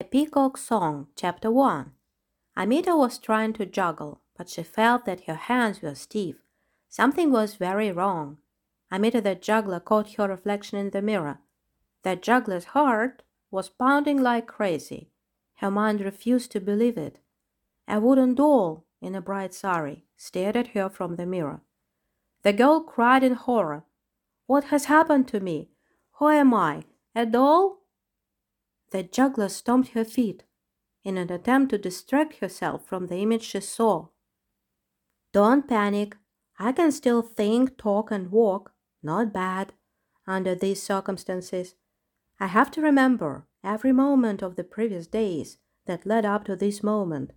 A Peacock Song, Chapter 1 Amita was trying to juggle, but she felt that her hands were stiff. Something was very wrong. Amita the juggler caught her reflection in the mirror. The juggler's heart was pounding like crazy. Her mind refused to believe it. A wooden doll in a bright sari stared at her from the mirror. The girl cried in horror. What has happened to me? Who am I? A doll? The juggler stomped her feet in an attempt to distract herself from the image she saw. Don't panic. I can still think, talk, and walk. Not bad under these circumstances. I have to remember every moment of the previous days that led up to this moment.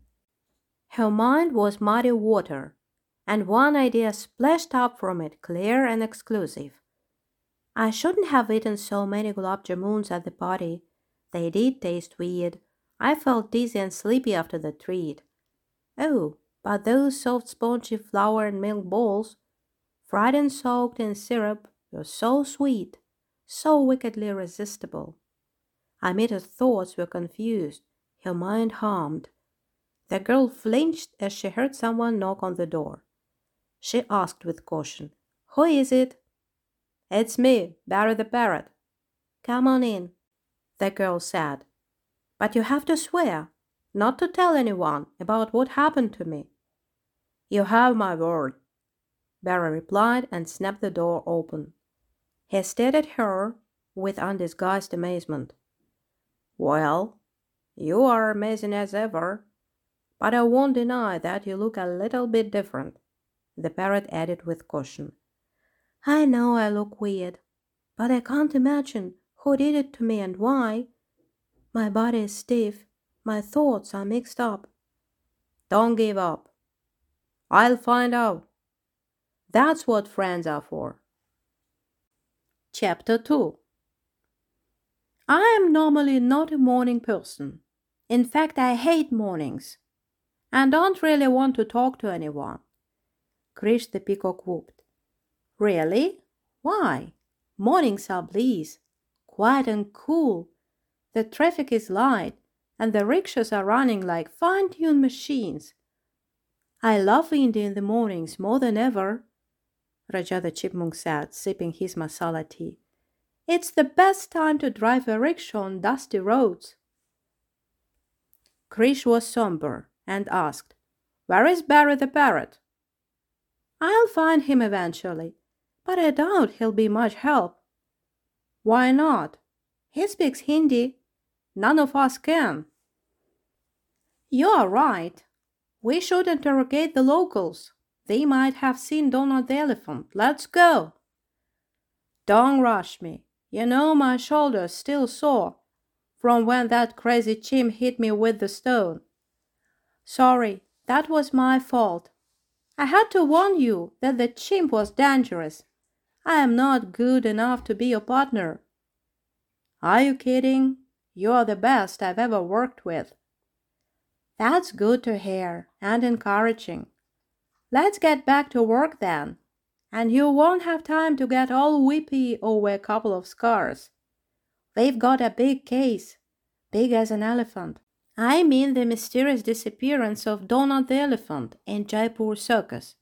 Her mind was muddy water, and one idea splashed up from it clear and exclusive. I shouldn't have eaten so many gulab jamuns at the party. They did taste weird. I felt dizzy and sleepy after the treat. Oh, but those soft, spongy flour and milk balls, fried and soaked in syrup, were so sweet, so wickedly irresistible. Amita's thoughts were confused, her mind harmed. The girl flinched as she heard someone knock on the door. She asked with caution, Who is it? It's me, Barry the Parrot. Come on in, the girl said. But you have to swear not to tell anyone about what happened to me. You have my word, Barry replied and snapped the door open. He stared at her with undisguised amazement. Well, you are amazing as ever, but I won't deny that you look a little bit different, the parrot added with caution. I know I look weird, but I can't imagine who did it to me and why. My body is stiff, my thoughts are mixed up. Don't give up, I'll find out. That's what friends are for. Chapter 2 I am normally not a morning person. In fact, I hate mornings and don't really want to talk to anyone. Krish the peacock whooped. Really? Why? Mornings are bliss, quiet and cool. The traffic is light, and the rickshaws are running like fine tuned machines. I love India in the mornings more than ever, Raja the chipmunk said, sipping his masala tea. It's the best time to drive a rickshaw on dusty roads. Krish was somber and asked, Where is Barry the parrot? I'll find him eventually, but I doubt he'll be much help. Why not? He speaks Hindi. None of us can. You're right, we should interrogate the locals. They might have seen Donut the elephant. Let's go. Don't rush me. You know my shoulder's still sore from when that crazy chimp hit me with the stone. Sorry, that was my fault. I had to warn you that the chimp was dangerous. I am not good enough to be your partner. Are you kidding? You're the best I've ever worked with. That's good to hear and encouraging. Let's get back to work then, and you won't have time to get all weepy over a couple of scars. They've got a big case, big as an elephant. I mean the mysterious disappearance of Donut the elephant in Jaipur Circus.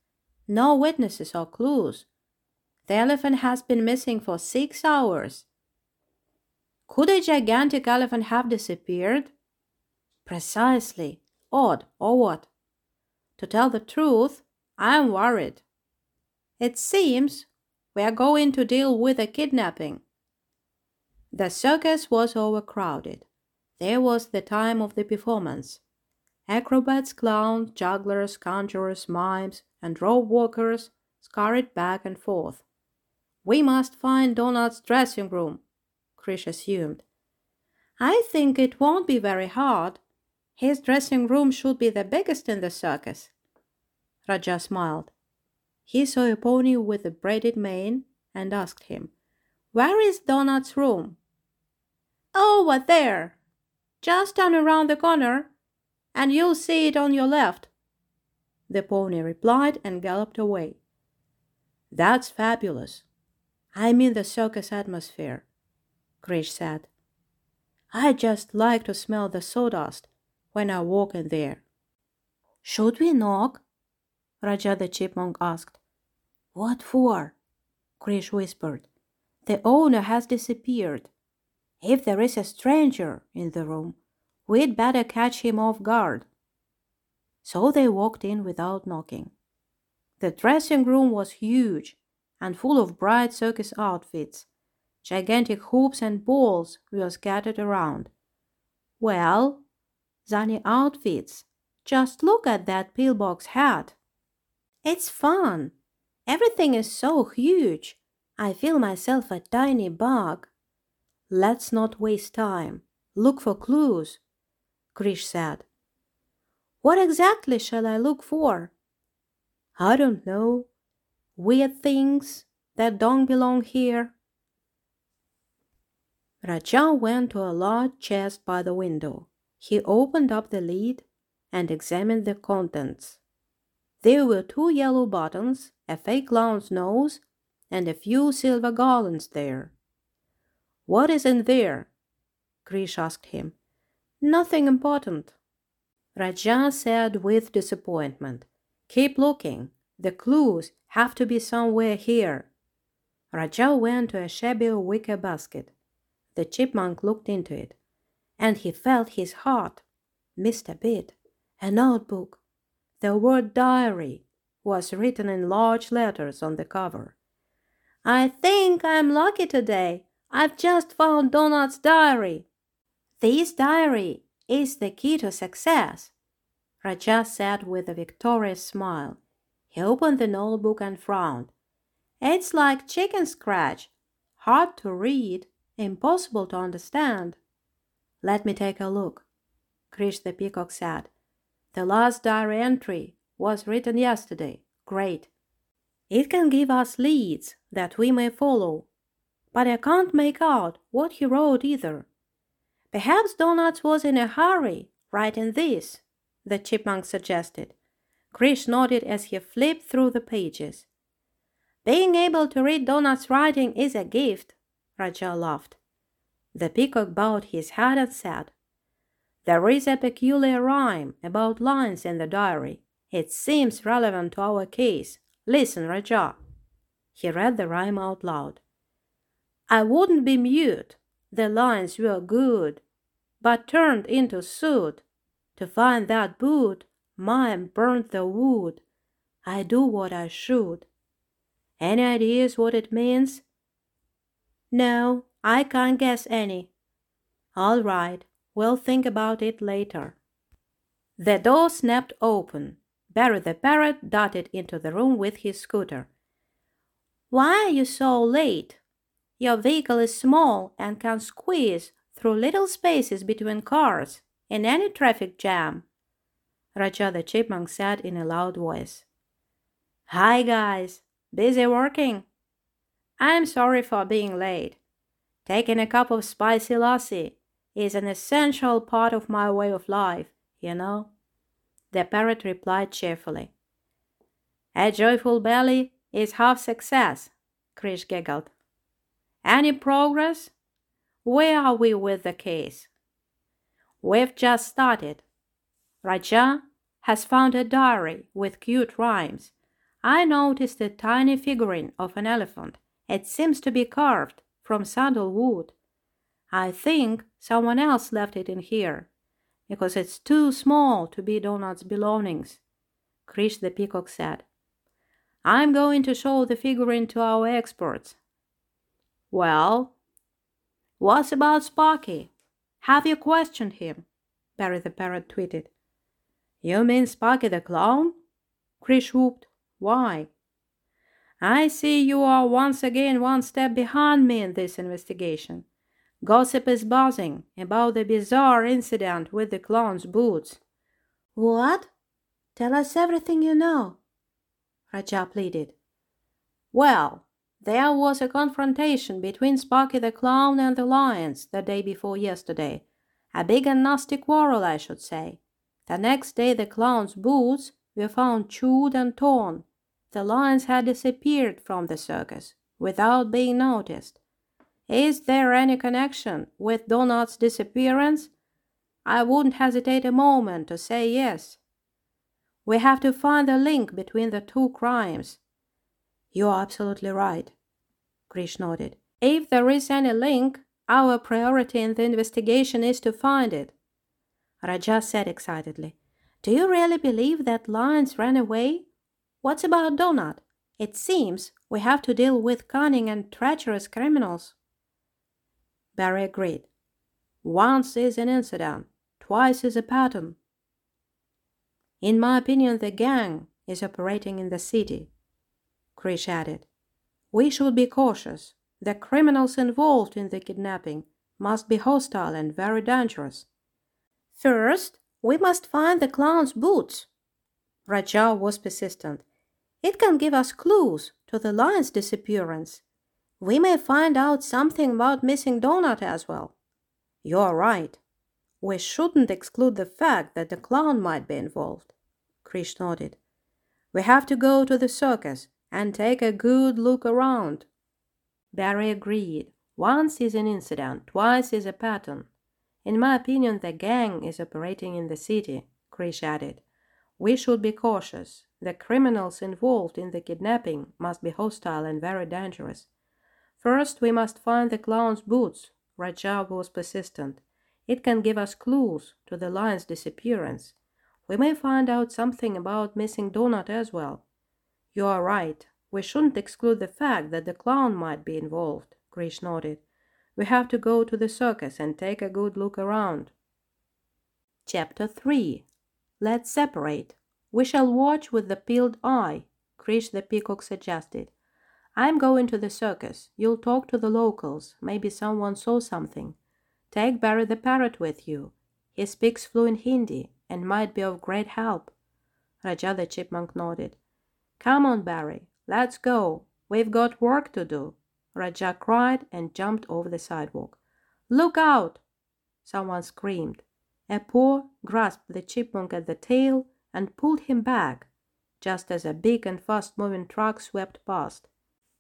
No witnesses or clues. The elephant has been missing for six hours. Could a gigantic elephant have disappeared? Precisely odd, or what? To tell the truth, I am worried. It seems we are going to deal with a kidnapping. The circus was overcrowded. There was the time of the performance. Acrobats, clowns, jugglers, conjurers, mimes, and rope walkers scurried back and forth. We must find Donut's dressing room, Krish assumed. I think it won't be very hard, his dressing room should be the biggest in the circus. Raja smiled. He saw a pony with a braided mane and asked him, Where is Donut's room? Oh, Over there. Just turn around the corner and you'll see it on your left. The pony replied and galloped away. That's fabulous. I mean the circus atmosphere, Krish said. I just like to smell the sawdust when I walk in there. Should we knock? Raja the chipmunk asked. What for? Krish whispered. The owner has disappeared. If there is a stranger in the room, we'd better catch him off guard. So they walked in without knocking. The dressing room was huge and full of bright circus outfits. Gigantic hoops and balls were scattered around. Well, Zany outfits. Just look at that pillbox hat. It's fun. Everything is so huge. I feel myself a tiny bug. Let's not waste time. Look for clues, Krish said. What exactly shall I look for? I don't know. Weird things that don't belong here. Raja went to a large chest by the window. He opened up the lid and examined the contents. There were two yellow buttons, a fake clown's nose, and a few silver garlands there. What is in there? Krish asked him. Nothing important. Raja said with disappointment. Keep looking. The clues have to be somewhere here. Raja went to a shabby wicker basket. The chipmunk looked into it, and he felt his heart missed a bit. A notebook. The word diary was written in large letters on the cover. I think I'm lucky today. I've just found Donut's diary. This diary is the key to success, Raja said with a victorious smile. He opened the notebook and frowned. It's like chicken scratch, hard to read, impossible to understand. Let me take a look, Krish the peacock said. The last diary entry was written yesterday. Great. It can give us leads that we may follow, but I can't make out what he wrote either. Perhaps Donuts was in a hurry writing this, the chipmunk suggested. Krish nodded as he flipped through the pages. Being able to read Donut's writing is a gift, Raja laughed. The peacock bowed his head and said, There is a peculiar rhyme about lines in the diary. It seems relevant to our case. Listen, Raja. He read the rhyme out loud. I wouldn't be mute the lines were good, but turned into soot. To find that boot, mine burnt the wood. I do what I should. Any ideas what it means? No, I can't guess any. All right, we'll think about it later. The door snapped open. Barry the parrot darted into the room with his scooter. Why are you so late? Your vehicle is small and can squeeze through little spaces between cars in any traffic jam. Raja the chipmunk said in a loud voice. Hi guys, busy working? I'm sorry for being late. Taking a cup of spicy lassi is an essential part of my way of life, you know. The parrot replied cheerfully. A joyful belly is half success, Krish giggled. Any progress? Where are we with the case? We've just started. Raja has found a diary with cute rhymes. I noticed a tiny figurine of an elephant. It seems to be carved from sandalwood. I think someone else left it in here because it's too small to be Donut's belongings. Krish the peacock said. I'm going to show the figurine to our experts. Well, what's about Sparky? Have you questioned him? Barry the parrot tweeted. You mean Sparky the clown? Krish whooped. Why? I see you are once again one step behind me in this investigation. Gossip is buzzing about the bizarre incident with the clown's boots. What? Tell us everything you know, Raja pleaded. Well, there was a confrontation between Sparky the Clown and the lions the day before yesterday. A big and nasty quarrel, I should say. The next day the clown's boots were found chewed and torn. The lions had disappeared from the circus without being noticed. Is there any connection with Donut's disappearance? I wouldn't hesitate a moment to say yes. We have to find the link between the two crimes. You're absolutely right, Krish nodded. If there is any link, our priority in the investigation is to find it. Raja said excitedly. Do you really believe that lions ran away? What about Donut? It seems we have to deal with cunning and treacherous criminals. Barry agreed. Once is an incident, twice is a pattern. In my opinion, the gang is operating in the city, Krish added. We should be cautious. The criminals involved in the kidnapping must be hostile and very dangerous. First, we must find the clown's boots. Raja was persistent. It can give us clues to the lion's disappearance. We may find out something about missing Donut as well. You're right. We shouldn't exclude the fact that the clown might be involved. Krish nodded. We have to go to the circus and take a good look around. Barry agreed. Once is an incident, twice is a pattern. In my opinion, the gang is operating in the city, Krish added. We should be cautious. The criminals involved in the kidnapping must be hostile and very dangerous. First, we must find the clown's boots. Raja was persistent. It can give us clues to the lion's disappearance. We may find out something about missing Donut as well. You are right. We shouldn't exclude the fact that the clown might be involved, Krish nodded. We have to go to the circus and take a good look around. Chapter 3 Let's separate. We shall watch with the peeled eye, Krish the peacock suggested. I'm going to the circus. You'll talk to the locals. Maybe someone saw something. Take Barry the parrot with you. He speaks fluent Hindi and might be of great help. Raja the chipmunk nodded. Come on, Barry. Let's go. We've got work to do. Raja cried and jumped over the sidewalk. Look out! Someone screamed. A paw grasped the chipmunk at the tail and pulled him back, just as a big and fast moving truck swept past.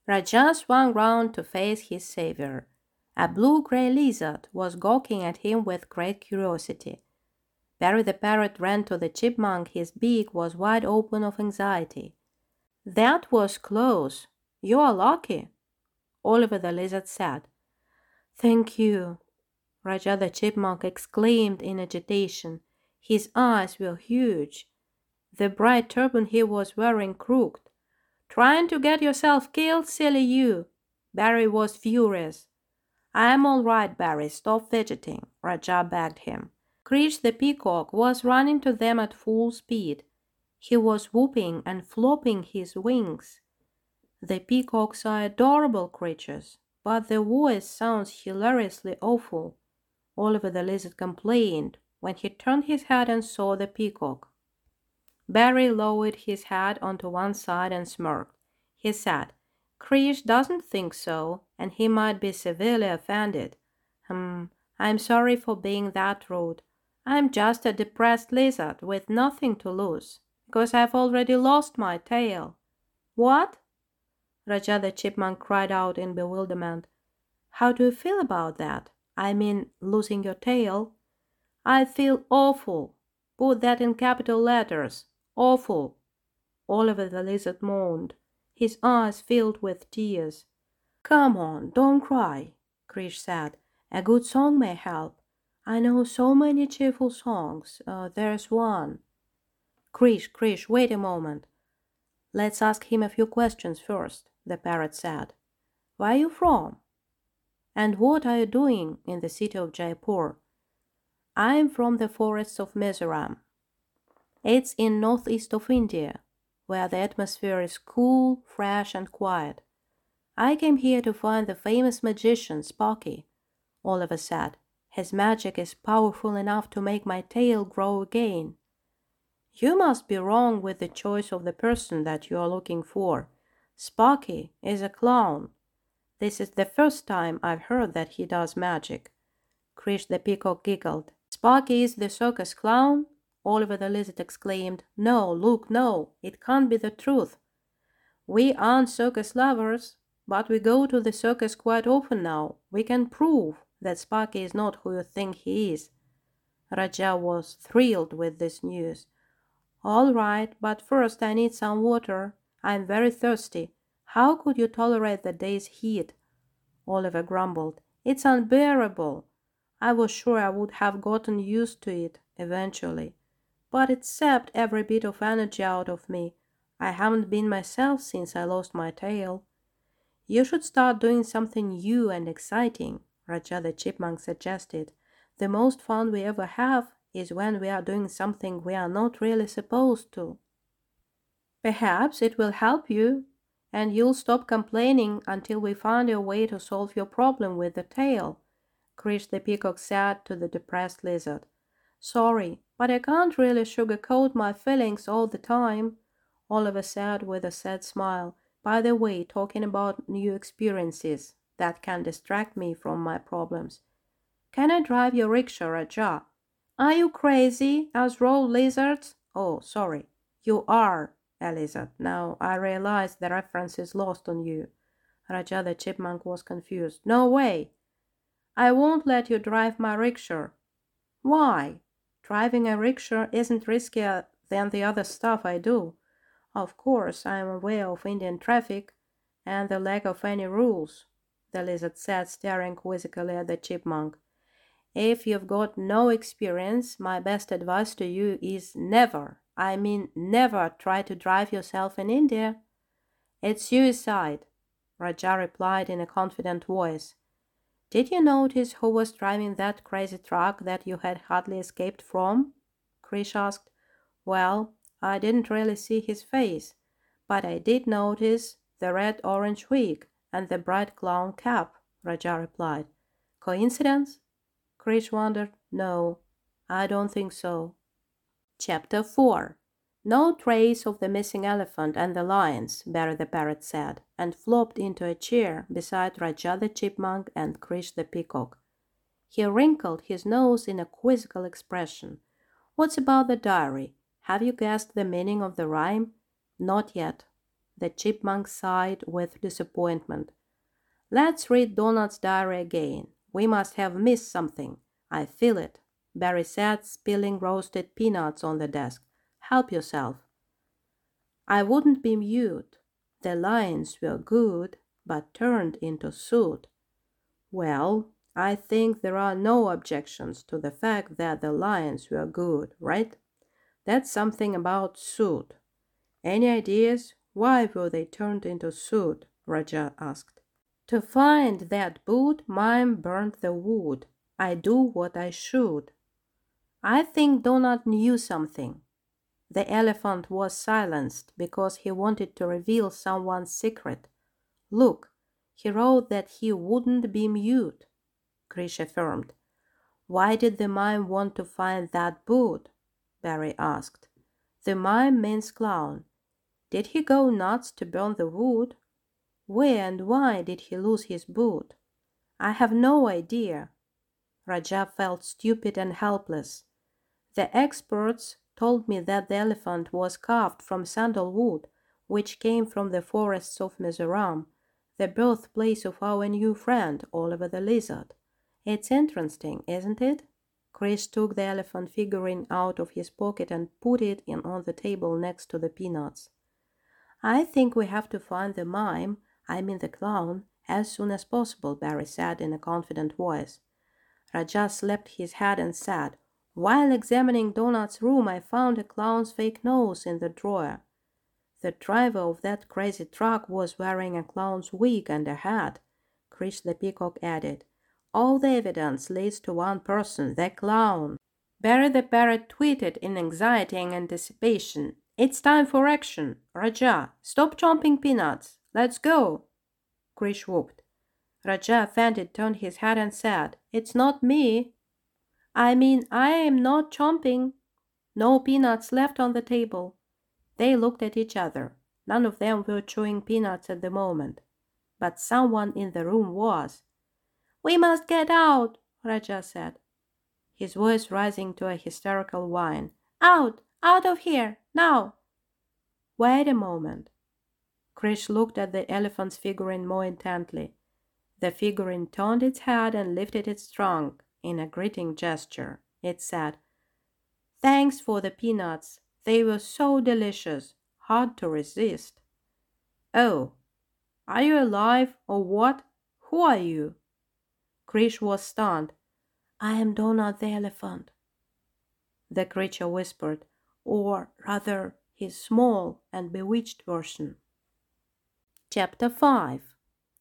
Raja swung round to face his savior. A blue gray lizard was gawking at him with great curiosity. Barry the parrot ran to the chipmunk, his beak was wide open of anxiety. That was close. You are lucky, Oliver the lizard said. Thank you, Raja the chipmunk exclaimed in agitation. His eyes were huge. The bright turban he was wearing crooked. Trying to get yourself killed, silly you. Barry was furious. I'm all right, Barry. Stop fidgeting, Raja begged him. Krish the peacock was running to them at full speed. He was whooping and flopping his wings. The peacocks are adorable creatures, but their voice sounds hilariously awful. Oliver the lizard complained when he turned his head and saw the peacock. Barry lowered his head onto one side and smirked. He said, Krish doesn't think so, and he might be severely offended. Hmm, I'm sorry for being that rude. I'm just a depressed lizard with nothing to lose, because I've already lost my tail. What? Raja the chipmunk cried out in bewilderment. How do you feel about that? I mean, losing your tail? I feel awful. Put that in capital letters. Awful. Oliver the lizard moaned. His eyes filled with tears. Come on, don't cry, Krish said. A good song may help. I know so many cheerful songs. Uh, there's one. Krish, Krish, wait a moment. Let's ask him a few questions first the parrot said. Where are you from? And what are you doing in the city of Jaipur? I am from the forests of Mizoram. It's in northeast of India, where the atmosphere is cool, fresh, and quiet. I came here to find the famous magician Sparky, Oliver said. His magic is powerful enough to make my tail grow again. You must be wrong with the choice of the person that you are looking for, Sparky is a clown. This is the first time I've heard that he does magic. Krish the peacock giggled. Sparky is the circus clown? Oliver the lizard exclaimed. No, look, no, it can't be the truth. We aren't circus lovers. but we go to the circus quite often now. We can prove that Sparky is not who you think he is. Raja was thrilled with this news. All right, but first I need some water. I am very thirsty. How could you tolerate the day's heat? Oliver grumbled. It's unbearable. I was sure I would have gotten used to it eventually, but it sapped every bit of energy out of me. I haven't been myself since I lost my tail. You should start doing something new and exciting, Raja the chipmunk suggested. The most fun we ever have is when we are doing something we are not really supposed to. Perhaps it will help you, and you'll stop complaining until we find a way to solve your problem with the tail, Krish the peacock said to the depressed lizard. Sorry, but I can't really sugarcoat my feelings all the time, Oliver said with a sad smile. By the way, talking about new experiences that can distract me from my problems. Can I drive your rickshaw, Raja? Are you crazy? As road lizards? Oh, sorry. You are lizard. Now I realize the reference is lost on you. Raja the chipmunk was confused. No way. I won't let you drive my rickshaw. Why? Driving a rickshaw isn't riskier than the other stuff I do. Of course, I am aware of Indian traffic and the lack of any rules, the lizard said, staring quizzically at the chipmunk. If you've got no experience, my best advice to you is never, I mean never try to drive yourself in India. It's suicide, Raja replied in a confident voice. Did you notice who was driving that crazy truck that you had hardly escaped from? Krish asked. Well, I didn't really see his face, but I did notice the red orange wig and the bright clown cap, Raja replied. Coincidence? Krish wondered. No, I don't think so. Chapter 4 No trace of the missing elephant and the lions, Barry the parrot said, and flopped into a chair beside Raja the chipmunk and Krish the peacock. He wrinkled his nose in a quizzical expression. What's about the diary? Have you guessed the meaning of the rhyme? Not yet. The chipmunk sighed with disappointment. Let's read Donut's diary again. We must have missed something. I feel it. Barry said, spilling roasted peanuts on the desk. Help yourself. I wouldn't be mute. The lions were good, but turned into soot. Well, I think there are no objections to the fact that the lions were good, right? That's something about soot. Any ideas? Why were they turned into soot? Raja asked. To find that boot, mime burnt the wood. I do what I should. I think Donut knew something. The elephant was silenced because he wanted to reveal someone's secret. Look, he wrote that he wouldn't be mute, Krish affirmed. Why did the mime want to find that boot? Barry asked. The mime means clown. Did he go nuts to burn the wood? Where and why did he lose his boot? I have no idea. Raja felt stupid and helpless. The experts told me that the elephant was carved from sandalwood, which came from the forests of Mizoram, the birthplace of our new friend, Oliver the Lizard. It's interesting, isn't it? Krish took the elephant figurine out of his pocket and put it in on the table next to the peanuts. I think we have to find the mime, I mean the clown, as soon as possible, Barry said in a confident voice. Raja slapped his head and said, While examining Donut's room, I found a clown's fake nose in the drawer. The driver of that crazy truck was wearing a clown's wig and a hat, Krish the peacock added. All the evidence leads to one person, the clown. Barry the parrot tweeted in anxiety and anticipation. It's time for action. Raja, stop chomping peanuts. Let's go. Krish whooped. Raja offended turned his head and said, It's not me. I mean, I am not chomping. No peanuts left on the table. They looked at each other. None of them were chewing peanuts at the moment. But someone in the room was. We must get out, Raja said, his voice rising to a hysterical whine. Out! Out of here! Now! Wait a moment. Krish looked at the elephant's figurine more intently. The figurine turned its head and lifted its trunk in a greeting gesture. It said, Thanks for the peanuts. They were so delicious, hard to resist. Oh, are you alive or what? Who are you? Krish was stunned. I am Donut the elephant. The creature whispered, or rather, his small and bewitched version. Chapter 5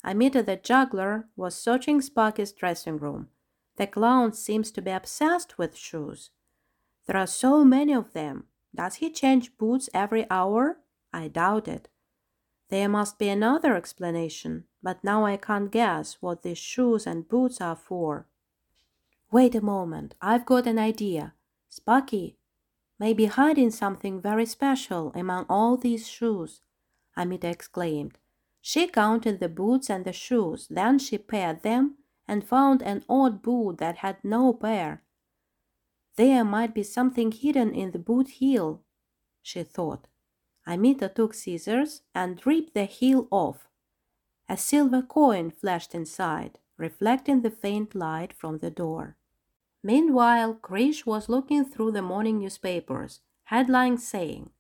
Amita the juggler was searching Sparky's dressing room. The clown seems to be obsessed with shoes. There are so many of them. Does he change boots every hour? I doubt it. There must be another explanation, but now I can't guess what these shoes and boots are for. Wait a moment, I've got an idea. Sparky may be hiding something very special among all these shoes, Amita exclaimed. She counted the boots and the shoes, then she paired them and found an odd boot that had no pair. There might be something hidden in the boot heel, she thought. Amita took scissors and ripped the heel off. A silver coin flashed inside, reflecting the faint light from the door. Meanwhile, Krish was looking through the morning newspapers, headlines saying,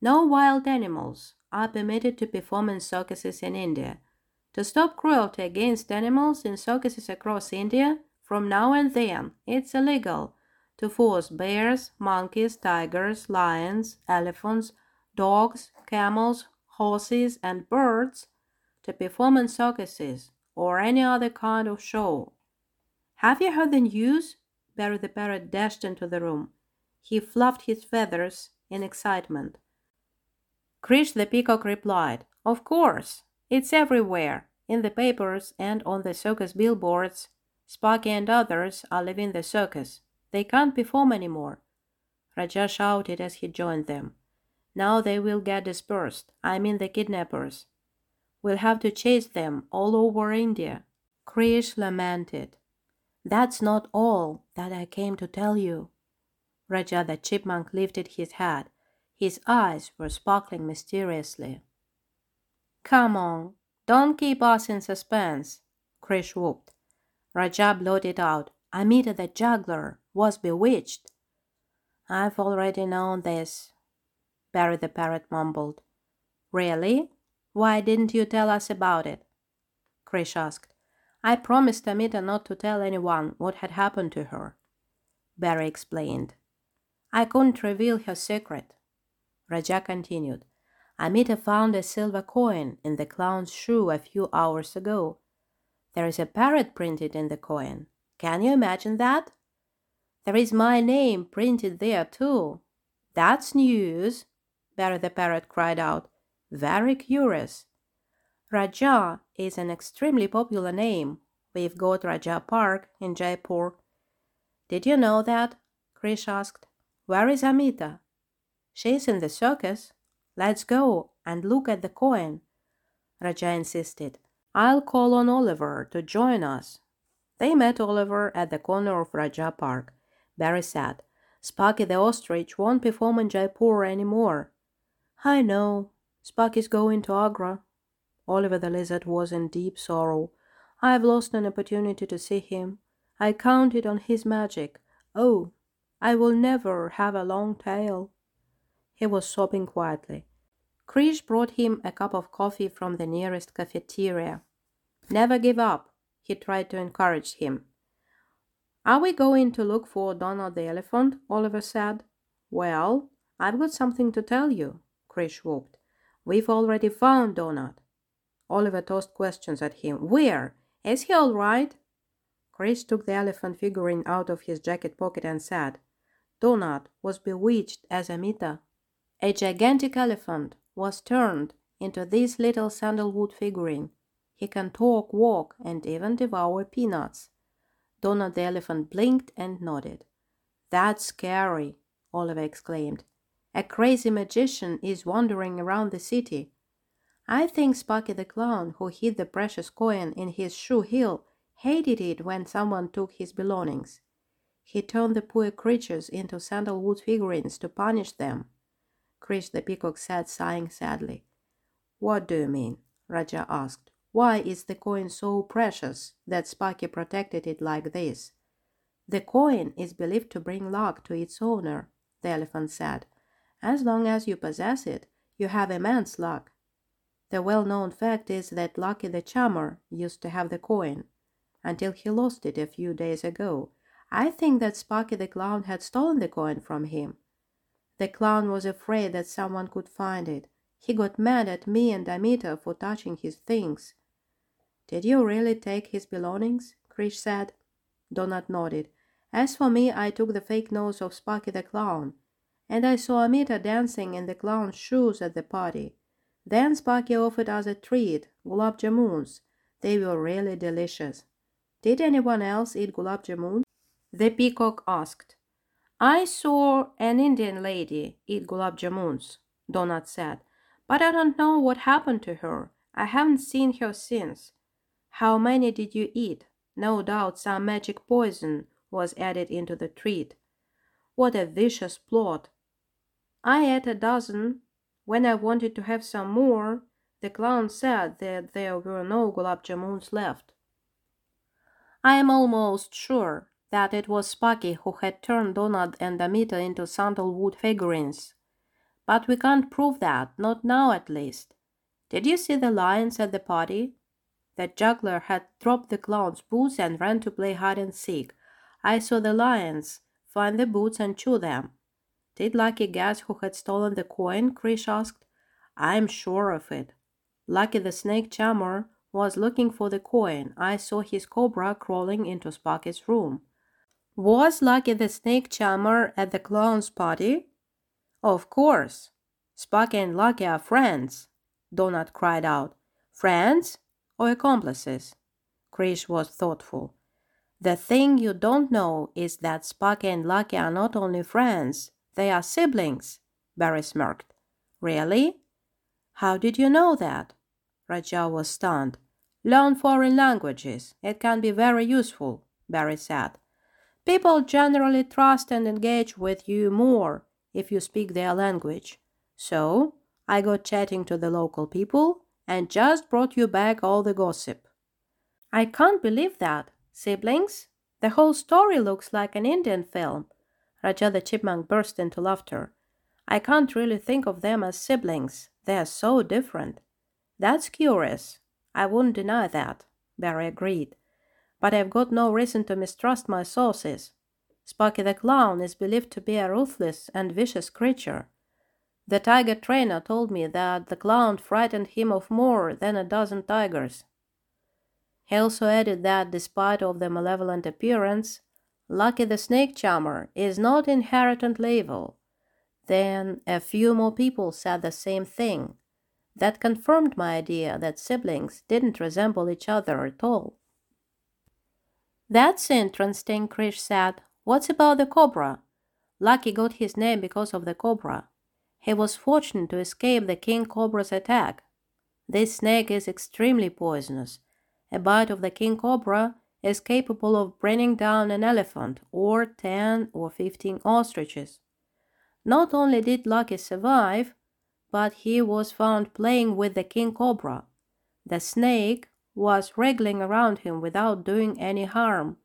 No wild animals, are permitted to perform in circuses in India. To stop cruelty against animals in circuses across India, from now and then, it's illegal to force bears, monkeys, tigers, lions, elephants, dogs, camels, horses, and birds to perform in circuses or any other kind of show. Have you heard the news? Barry the parrot dashed into the room. He fluffed his feathers in excitement. Krish the peacock replied, Of course, it's everywhere, in the papers and on the circus billboards. Sparky and others are leaving the circus. They can't perform any more. Raja shouted as he joined them. Now they will get dispersed. I mean the kidnappers. We'll have to chase them all over India. Krish lamented. That's not all that I came to tell you. Raja the chipmunk lifted his head. His eyes were sparkling mysteriously. Come on, don't keep us in suspense, Krish whooped. Raja blurted out, Amita the juggler was bewitched. I've already known this, Barry the parrot mumbled. Really? Why didn't you tell us about it? Krish asked. I promised Amita not to tell anyone what had happened to her. Barry explained. I couldn't reveal her secret. Raja continued. Amita found a silver coin in the clown's shoe a few hours ago. There is a parrot printed in the coin. Can you imagine that? There is my name printed there too. That's news, Barry the parrot cried out. Very curious. Raja is an extremely popular name. We've got Raja Park in Jaipur. Did you know that? Krish asked. Where is Amita? She's in the circus. Let's go and look at the coin. Raja insisted. I'll call on Oliver to join us. They met Oliver at the corner of Raja Park. Barry said, Sparky the ostrich won't perform in Jaipur anymore. I know. Sparky's going to Agra. Oliver the lizard was in deep sorrow. I've lost an opportunity to see him. I counted on his magic. Oh, I will never have a long tail. He was sobbing quietly. Krish brought him a cup of coffee from the nearest cafeteria. Never give up, he tried to encourage him. Are we going to look for Donut the elephant? Oliver said. Well, I've got something to tell you, Krish whooped. We've already found Donut. Oliver tossed questions at him. Where? Is he all right? Krish took the elephant figurine out of his jacket pocket and said, Donut was bewitched as a Amita. A gigantic elephant was turned into this little sandalwood figurine. He can talk, walk, and even devour peanuts. Donut the elephant blinked and nodded. That's scary, Oliver exclaimed. A crazy magician is wandering around the city. I think Sparky the clown, who hid the precious coin in his shoe heel, hated it when someone took his belongings. He turned the poor creatures into sandalwood figurines to punish them. Krish the peacock said, sighing sadly. What do you mean? Raja asked. Why is the coin so precious that Sparky protected it like this? The coin is believed to bring luck to its owner, the elephant said. As long as you possess it, you have immense luck. The well known fact is that Lucky the Charmer used to have the coin until he lost it a few days ago. I think that Sparky the Clown had stolen the coin from him. The clown was afraid that someone could find it. He got mad at me and Amita for touching his things. Did you really take his belongings? Krish said. Donut nodded. As for me, I took the fake nose of Sparky the Clown, and I saw Amita dancing in the clown's shoes at the party. Then Sparky offered us a treat, gulab jamuns. They were really delicious. Did anyone else eat gulab jamun? The peacock asked. I saw an Indian lady eat gulab jamuns, Donut said, but I don't know what happened to her. I haven't seen her since. How many did you eat? No doubt some magic poison was added into the treat. What a vicious plot! I ate a dozen. When I wanted to have some more, the clown said that there were no gulab jamuns left. I am almost sure that it was Sparky who had turned Donut and Amita into sandalwood figurines. But we can't prove that, not now at least. Did you see the lions at the party? The juggler had dropped the clown's boots and ran to play hide and seek. I saw the lions find the boots and chew them. Did Lucky guess who had stolen the coin? Krish asked. I'm sure of it. Lucky the snake charmer was looking for the coin. I saw his cobra crawling into Sparky's room. Was Lucky the snake charmer at the clown's party? Of course. Sparky and Lucky are friends, Donut cried out. Friends or accomplices? Krish was thoughtful. The thing you don't know is that Sparky and Lucky are not only friends, they are siblings, Barry smirked. Really? How did you know that? Raja was stunned. Learn foreign languages. It can be very useful, Barry said. People generally trust and engage with you more if you speak their language. So, I got chatting to the local people and just brought you back all the gossip. I can't believe that, Siblings? The whole story looks like an Indian film. Raja the chipmunk burst into laughter. I can't really think of them as siblings. They are so different. That's curious. I wouldn't deny that, Barry agreed. But I've got no reason to mistrust my sources. Sparky the Clown is believed to be a ruthless and vicious creature. The tiger trainer told me that the clown frightened him of more than a dozen tigers. He also added that despite of the malevolent appearance, Lucky the snake charmer is not inherently evil. Then a few more people said the same thing. That confirmed my idea that siblings didn't resemble each other at all. That's interesting, Krish said. What's about the cobra? Lucky got his name because of the cobra. He was fortunate to escape the king cobra's attack. This snake is extremely poisonous a bite of the king cobra is capable of bringing down an elephant or 10 or 15 ostriches. Not only did Lucky survive, but he was found playing with the king cobra. The snake was wriggling around him without doing any harm.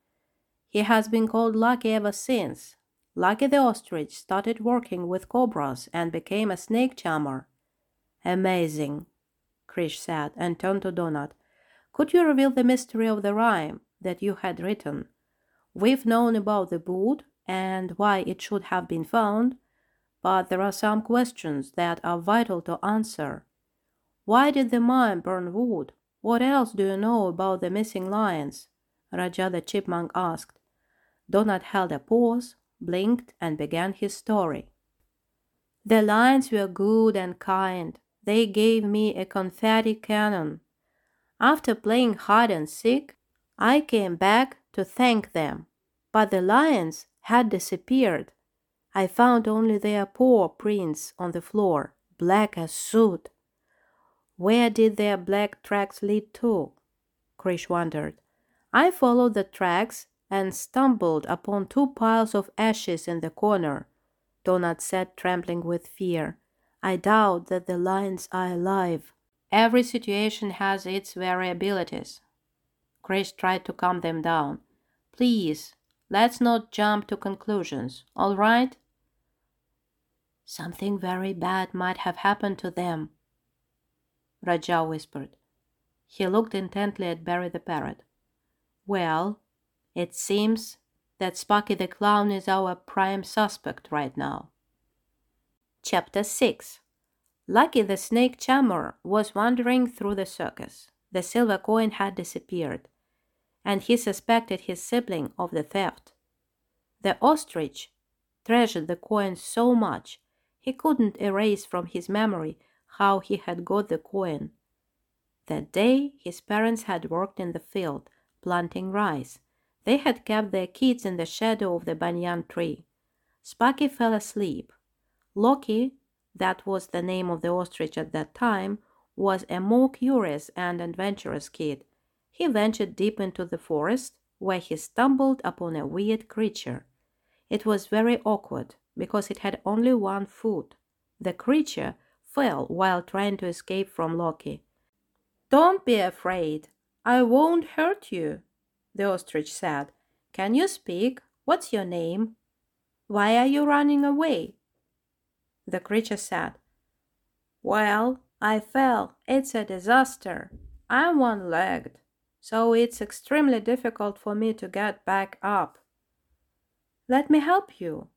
He has been called Lucky ever since. Lucky the ostrich started working with cobras and became a snake charmer. Amazing, Krish said and turned to Donut. Could you reveal the mystery of the rhyme that you had written? We've known about the boot and why it should have been found, but there are some questions that are vital to answer. Why did the mine burn wood? What else do you know about the missing lions? Raja the chipmunk asked. Donut held a pause, blinked, and began his story. The lions were good and kind. They gave me a confetti cannon after playing hide and seek, I came back to thank them, but the lions had disappeared. I found only their paw prints on the floor, black as soot. Where did their black tracks lead to? Krish wondered. I followed the tracks and stumbled upon two piles of ashes in the corner. Donut said, trembling with fear. I doubt that the lions are alive. Every situation has its variabilities. Krish tried to calm them down. Please, let's not jump to conclusions, all right? Something very bad might have happened to them, Raja whispered. He looked intently at Barry the parrot. Well, it seems that Sparky the Clown is our prime suspect right now. Chapter 6 Lucky the snake charmer was wandering through the circus. The silver coin had disappeared, and he suspected his sibling of the theft. The ostrich treasured the coin so much he couldn't erase from his memory how he had got the coin. That day his parents had worked in the field, planting rice. They had kept their kids in the shadow of the banyan tree. Sparky fell asleep. Loki, that was the name of the ostrich at that time, was a more curious and adventurous kid. He ventured deep into the forest, where he stumbled upon a weird creature. It was very awkward because it had only one foot. The creature fell while trying to escape from Loki. Don't be afraid. I won't hurt you, the ostrich said. Can you speak? What's your name? Why are you running away? The creature said, Well, I fell. It's a disaster. I'm one legged, so it's extremely difficult for me to get back up. Let me help you,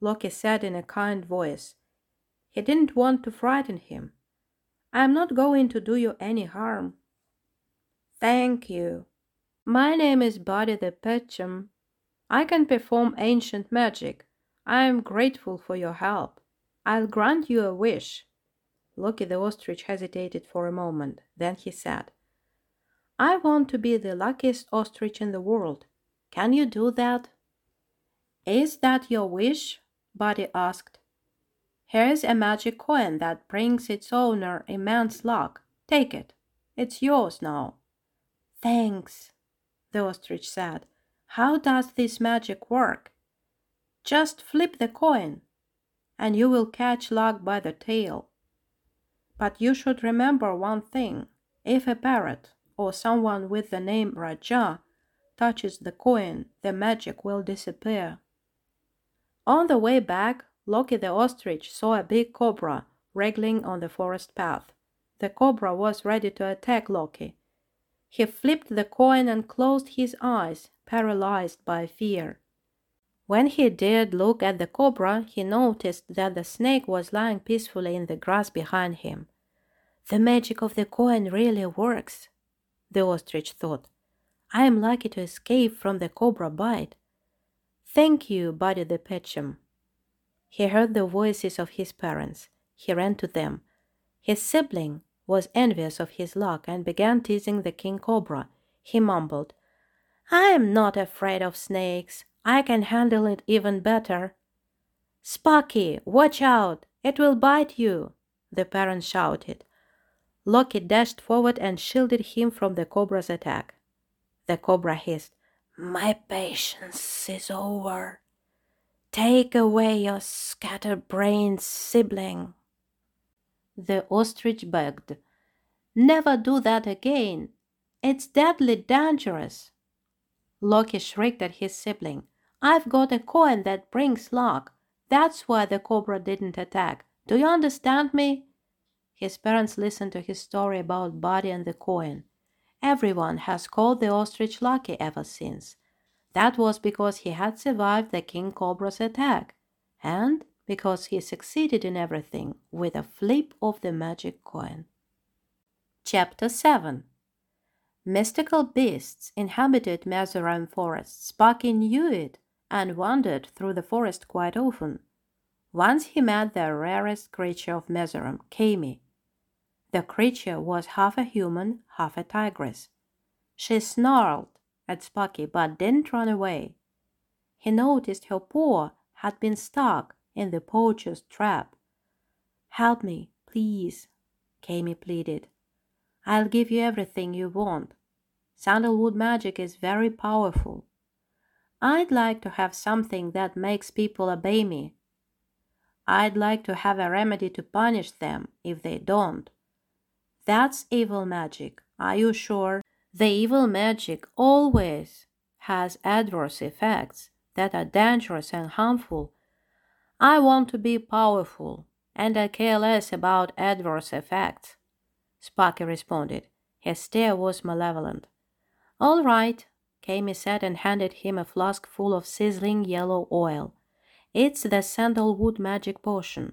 Loki said in a kind voice. He didn't want to frighten him. I'm not going to do you any harm. Thank you. My name is Buddy the Petchum. I can perform ancient magic. I am grateful for your help. I'll grant you a wish. Loki the ostrich hesitated for a moment. Then he said, I want to be the luckiest ostrich in the world. Can you do that? Is that your wish? Buddy asked. Here's a magic coin that brings its owner immense luck. Take it. It's yours now. Thanks, the ostrich said. How does this magic work? Just flip the coin, and you will catch luck by the tail. But you should remember one thing. If a parrot or someone with the name Raja touches the coin, the magic will disappear. On the way back, Loki the ostrich saw a big cobra wriggling on the forest path. The cobra was ready to attack Loki. He flipped the coin and closed his eyes, paralyzed by fear. When he dared look at the cobra, he noticed that the snake was lying peacefully in the grass behind him. The magic of the coin really works, the ostrich thought. I am lucky to escape from the cobra bite. Thank you, Buddy the Petchum. He heard the voices of his parents. He ran to them. His sibling was envious of his luck and began teasing the king cobra. He mumbled, I am not afraid of snakes. I can handle it even better. Sparky, watch out! It will bite you! The parents shouted. Loki dashed forward and shielded him from the cobra's attack. The cobra hissed, My patience is over. Take away your scatterbrained sibling. The ostrich begged. Never do that again. It's deadly dangerous. Loki shrieked at his sibling. I've got a coin that brings luck. That's why the cobra didn't attack. Do you understand me? His parents listened to his story about Buddy and the coin. Everyone has called the ostrich lucky ever since. That was because he had survived the king cobra's attack, and because he succeeded in everything with a flip of the magic coin. Chapter 7 Mystical beasts inhabited Mizoram forests. Sparky knew it and wandered through the forest quite often. Once he met the rarest creature of Mizoram, Kami. The creature was half a human, half a tigress. She snarled at Sparky but didn't run away. He noticed her paw had been stuck in the poacher's trap. Help me, please, Kami pleaded. I'll give you everything you want. Sandalwood magic is very powerful. I'd like to have something that makes people obey me. I'd like to have a remedy to punish them if they don't. That's evil magic. Are you sure? The evil magic always has adverse effects that are dangerous and harmful. I want to be powerful, and I care less about adverse effects. Sparky responded. His stare was malevolent. All right, Kami said and handed him a flask full of sizzling yellow oil. It's the sandalwood magic potion.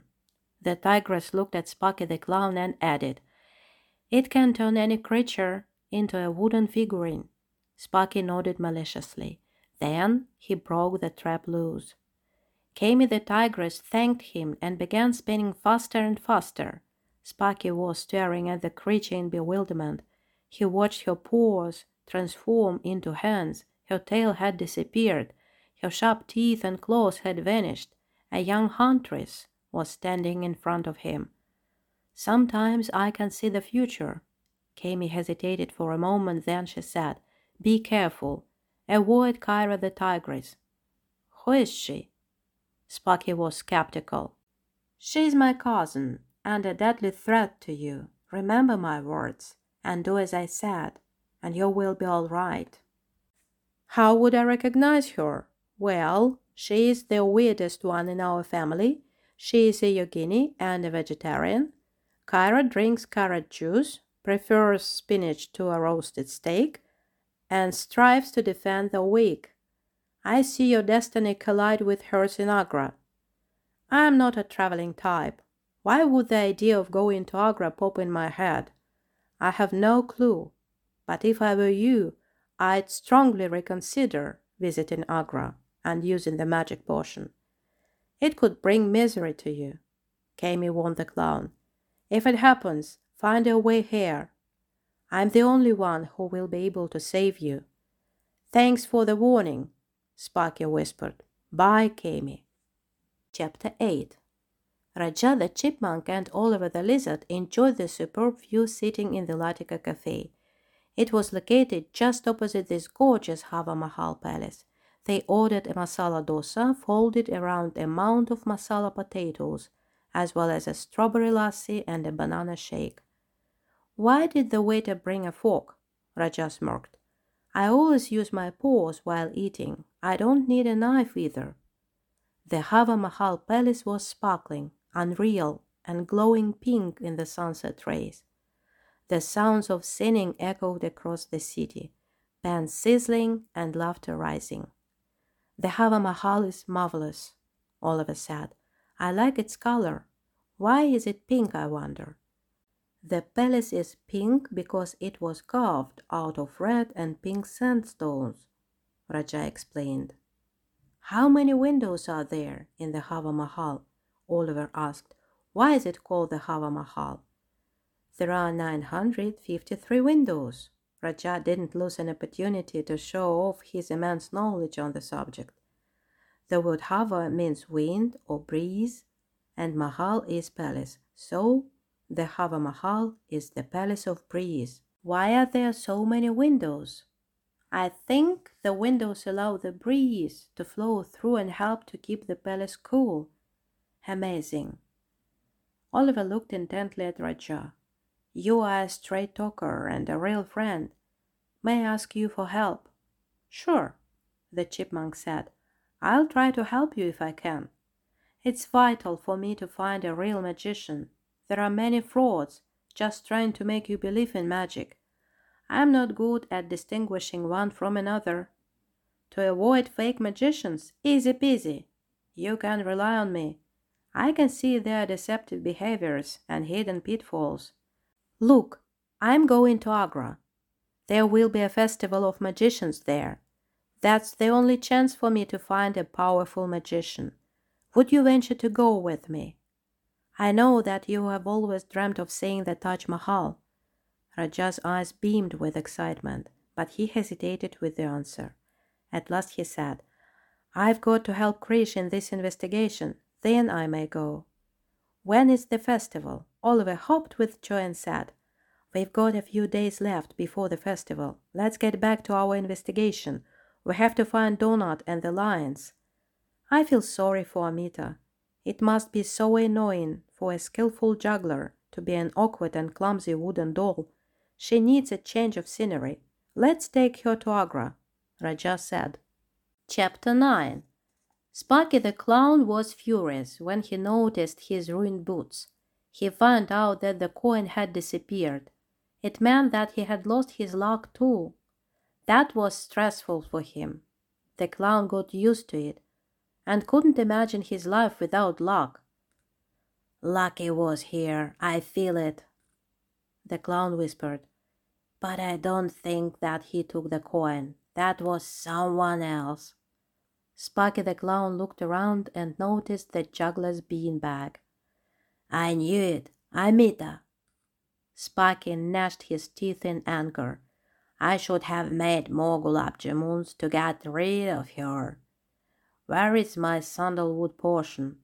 The tigress looked at Sparky the clown and added, It can turn any creature into a wooden figurine. Sparky nodded maliciously. Then he broke the trap loose. Kami the tigress thanked him and began spinning faster and faster. Sparky was staring at the creature in bewilderment. He watched her paws transform into hands. Her tail had disappeared. Her sharp teeth and claws had vanished. A young huntress was standing in front of him. Sometimes I can see the future. Kami hesitated for a moment, then she said, Be careful. Avoid Kyra the tigress. Who is she? Sparky was skeptical. She's my cousin and a deadly threat to you. Remember my words and do as I said, and you will be all right. How would I recognize her? Well, she is the weirdest one in our family. She is a yogini and a vegetarian. Kyra drinks carrot juice, prefers spinach to a roasted steak, and strives to defend the weak. I see your destiny collide with hers in Agra. I am not a traveling type. Why would the idea of going to Agra pop in my head? I have no clue. But if I were you, I'd strongly reconsider visiting Agra and using the magic potion. It could bring misery to you. Kami warned the clown. If it happens, find a way here. I'm the only one who will be able to save you. Thanks for the warning, Sparky whispered. Bye, Kami. Chapter 8 Raja the chipmunk and Oliver the lizard enjoyed the superb view sitting in the Latika cafe. It was located just opposite this gorgeous Hawa Mahal palace. They ordered a masala dosa folded around a mound of masala potatoes, as well as a strawberry lassi and a banana shake. Why did the waiter bring a fork? Raja smirked. I always use my paws while eating. I don't need a knife either. The Hawa Mahal palace was sparkling, unreal, and glowing pink in the sunset rays. The sounds of singing echoed across the city, pans sizzling and laughter rising. The Hawa Mahal is marvelous, Oliver said. I like its color. Why is it pink, I wonder? The palace is pink because it was carved out of red and pink sandstones, Raja explained. How many windows are there in the Hawa Mahal? Oliver asked. Why is it called the Hawa Mahal? There are 953 windows. Raja didn't lose an opportunity to show off his immense knowledge on the subject. The word Hawa means wind or breeze, and Mahal is palace, so the Hawa Mahal is the palace of breeze. Why are there so many windows? I think the windows allow the breeze to flow through and help to keep the palace cool. Amazing. Oliver looked intently at Raja. You are a straight talker and a real friend. May I ask you for help? Sure, the chipmunk said. I'll try to help you if I can. It's vital for me to find a real magician. There are many frauds just trying to make you believe in magic. I'm not good at distinguishing one from another. To avoid fake magicians, easy peasy. You can rely on me. I can see their deceptive behaviors and hidden pitfalls. Look, I'm going to Agra. There will be a festival of magicians there. That's the only chance for me to find a powerful magician. Would you venture to go with me? I know that you have always dreamt of seeing the Taj Mahal. Raja's eyes beamed with excitement, but he hesitated with the answer. At last he said, I've got to help Krish in this investigation. Then I may go. When is the festival? Oliver hopped with joy and said, We've got a few days left before the festival. Let's get back to our investigation. We have to find Donut and the lions. I feel sorry for Amita. It must be so annoying for a skillful juggler to be an awkward and clumsy wooden doll. She needs a change of scenery. Let's take her to Agra, Raja said. Chapter 9 Sparky the Clown was furious when he noticed his ruined boots. He found out that the coin had disappeared. It meant that he had lost his luck too. That was stressful for him. The clown got used to it and couldn't imagine his life without luck. Lucky was here, I feel it, the clown whispered. But I don't think that he took the coin. That was someone else. Sparky the Clown looked around and noticed the juggler's bean bag. I knew it. Amita. Sparky gnashed his teeth in anger. I should have made more gulab jamuns to get rid of her. Where is my sandalwood portion?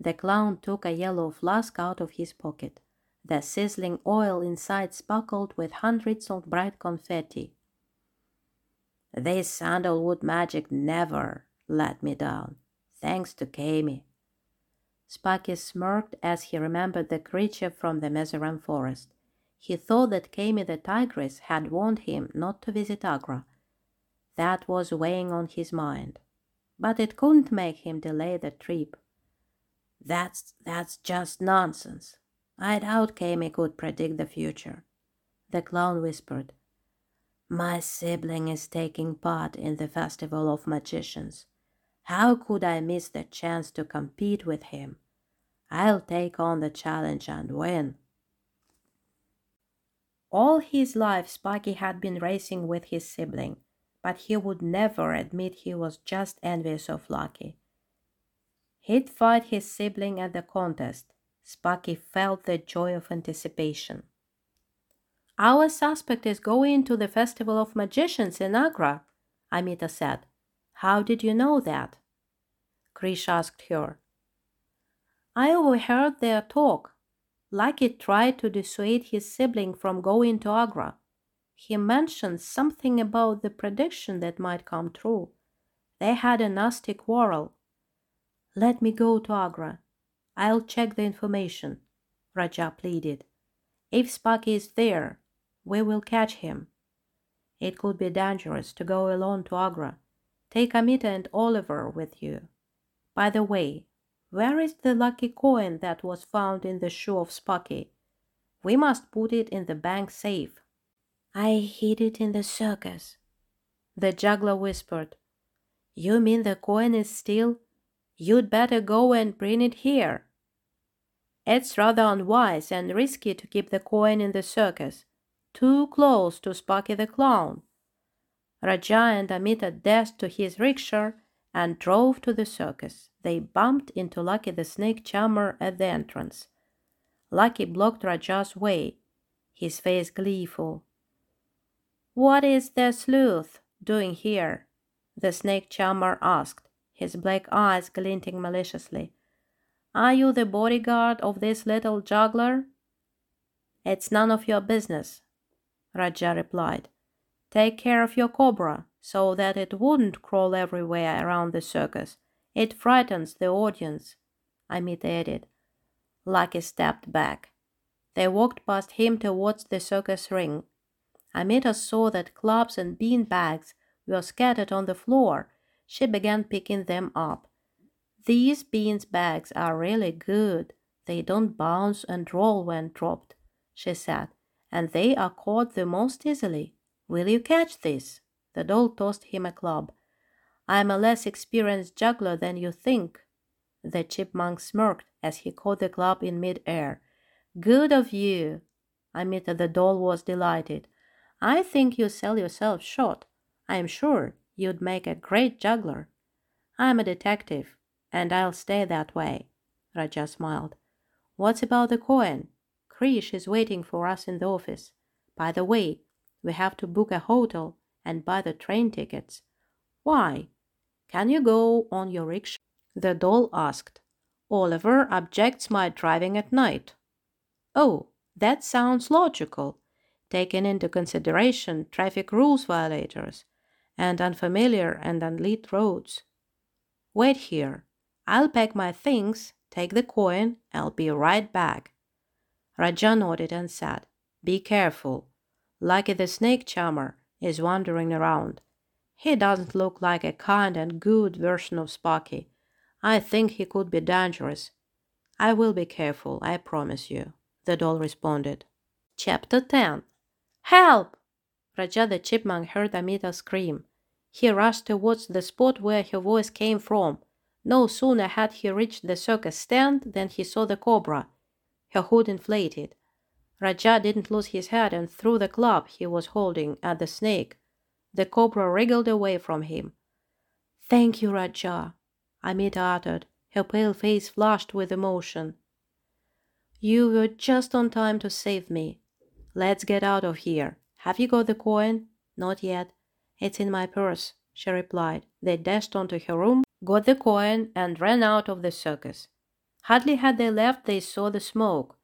The clown took a yellow flask out of his pocket. The sizzling oil inside sparkled with hundreds of bright confetti. This sandalwood magic never let me down, thanks to Kami. Sparky smirked as he remembered the creature from the Mizoram forest. He thought that Kami the tigress had warned him not to visit Agra. That was weighing on his mind, but it couldn't make him delay the trip. That's that's just nonsense. I doubt Kami could predict the future. The clown whispered. My sibling is taking part in the Festival of Magicians. How could I miss the chance to compete with him? I'll take on the challenge and win. All his life, Sparky had been racing with his sibling, but he would never admit he was just envious of Lucky. He'd fight his sibling at the contest. Sparky felt the joy of anticipation. Our suspect is going to the Festival of Magicians in Agra, Amita said. How did you know that? Krish asked her. I overheard their talk. Lucky tried to dissuade his sibling from going to Agra. He mentioned something about the prediction that might come true. They had a nasty quarrel. Let me go to Agra. I'll check the information, Raja pleaded. If Sparky is there, we will catch him. It could be dangerous to go alone to Agra. Take Amita and Oliver with you. By the way, where is the lucky coin that was found in the shoe of Sparky? We must put it in the bank safe. I hid it in the circus. The juggler whispered. You mean the coin is still? You'd better go and bring it here. It's rather unwise and risky to keep the coin in the circus too close to Sparky the Clown. Raja and Amita dashed to his rickshaw and drove to the circus. They bumped into Lucky the snake charmer at the entrance. Lucky blocked Raja's way, his face gleeful. What is the sleuth doing here? The snake charmer asked, his black eyes glinting maliciously. Are you the bodyguard of this little juggler? It's none of your business, Raja replied. Take care of your cobra so that it wouldn't crawl everywhere around the circus. It frightens the audience, Amita added. Lucky stepped back. They walked past him towards the circus ring. Amita saw that clubs and bean bags were scattered on the floor. She began picking them up. These beans bags are really good. They don't bounce and roll when dropped, she said and they are caught the most easily. Will you catch this? The doll tossed him a club. I am a less experienced juggler than you think. The chipmunk smirked as he caught the club in mid-air. Good of you. I admitted the doll was delighted. I think you sell yourself short. I am sure you'd make a great juggler. I'm a detective, and I'll stay that way. Raja smiled. What's about the coin? Krish is waiting for us in the office. By the way, we have to book a hotel and buy the train tickets. Why? Can you go on your rickshaw? The doll asked. Oliver objects my driving at night. Oh, that sounds logical, taking into consideration traffic rules violators and unfamiliar and unlit roads. Wait here. I'll pack my things, take the coin, I'll be right back. Raja nodded and said, Be careful. Lucky the snake charmer is wandering around. He doesn't look like a kind and good version of Sparky. I think he could be dangerous. I will be careful, I promise you, the doll responded. Chapter 10 Help! Raja the chipmunk heard Amita scream. He rushed towards the spot where her voice came from. No sooner had he reached the circus stand than he saw the cobra. Her hood inflated. Raja didn't lose his head and threw the club he was holding at the snake. The cobra wriggled away from him. Thank you, Raja, Amita uttered, her pale face flushed with emotion. You were just on time to save me. Let's get out of here. Have you got the coin? Not yet. It's in my purse, she replied. They dashed onto her room, got the coin, and ran out of the circus. Hardly had they left, they saw the smoke.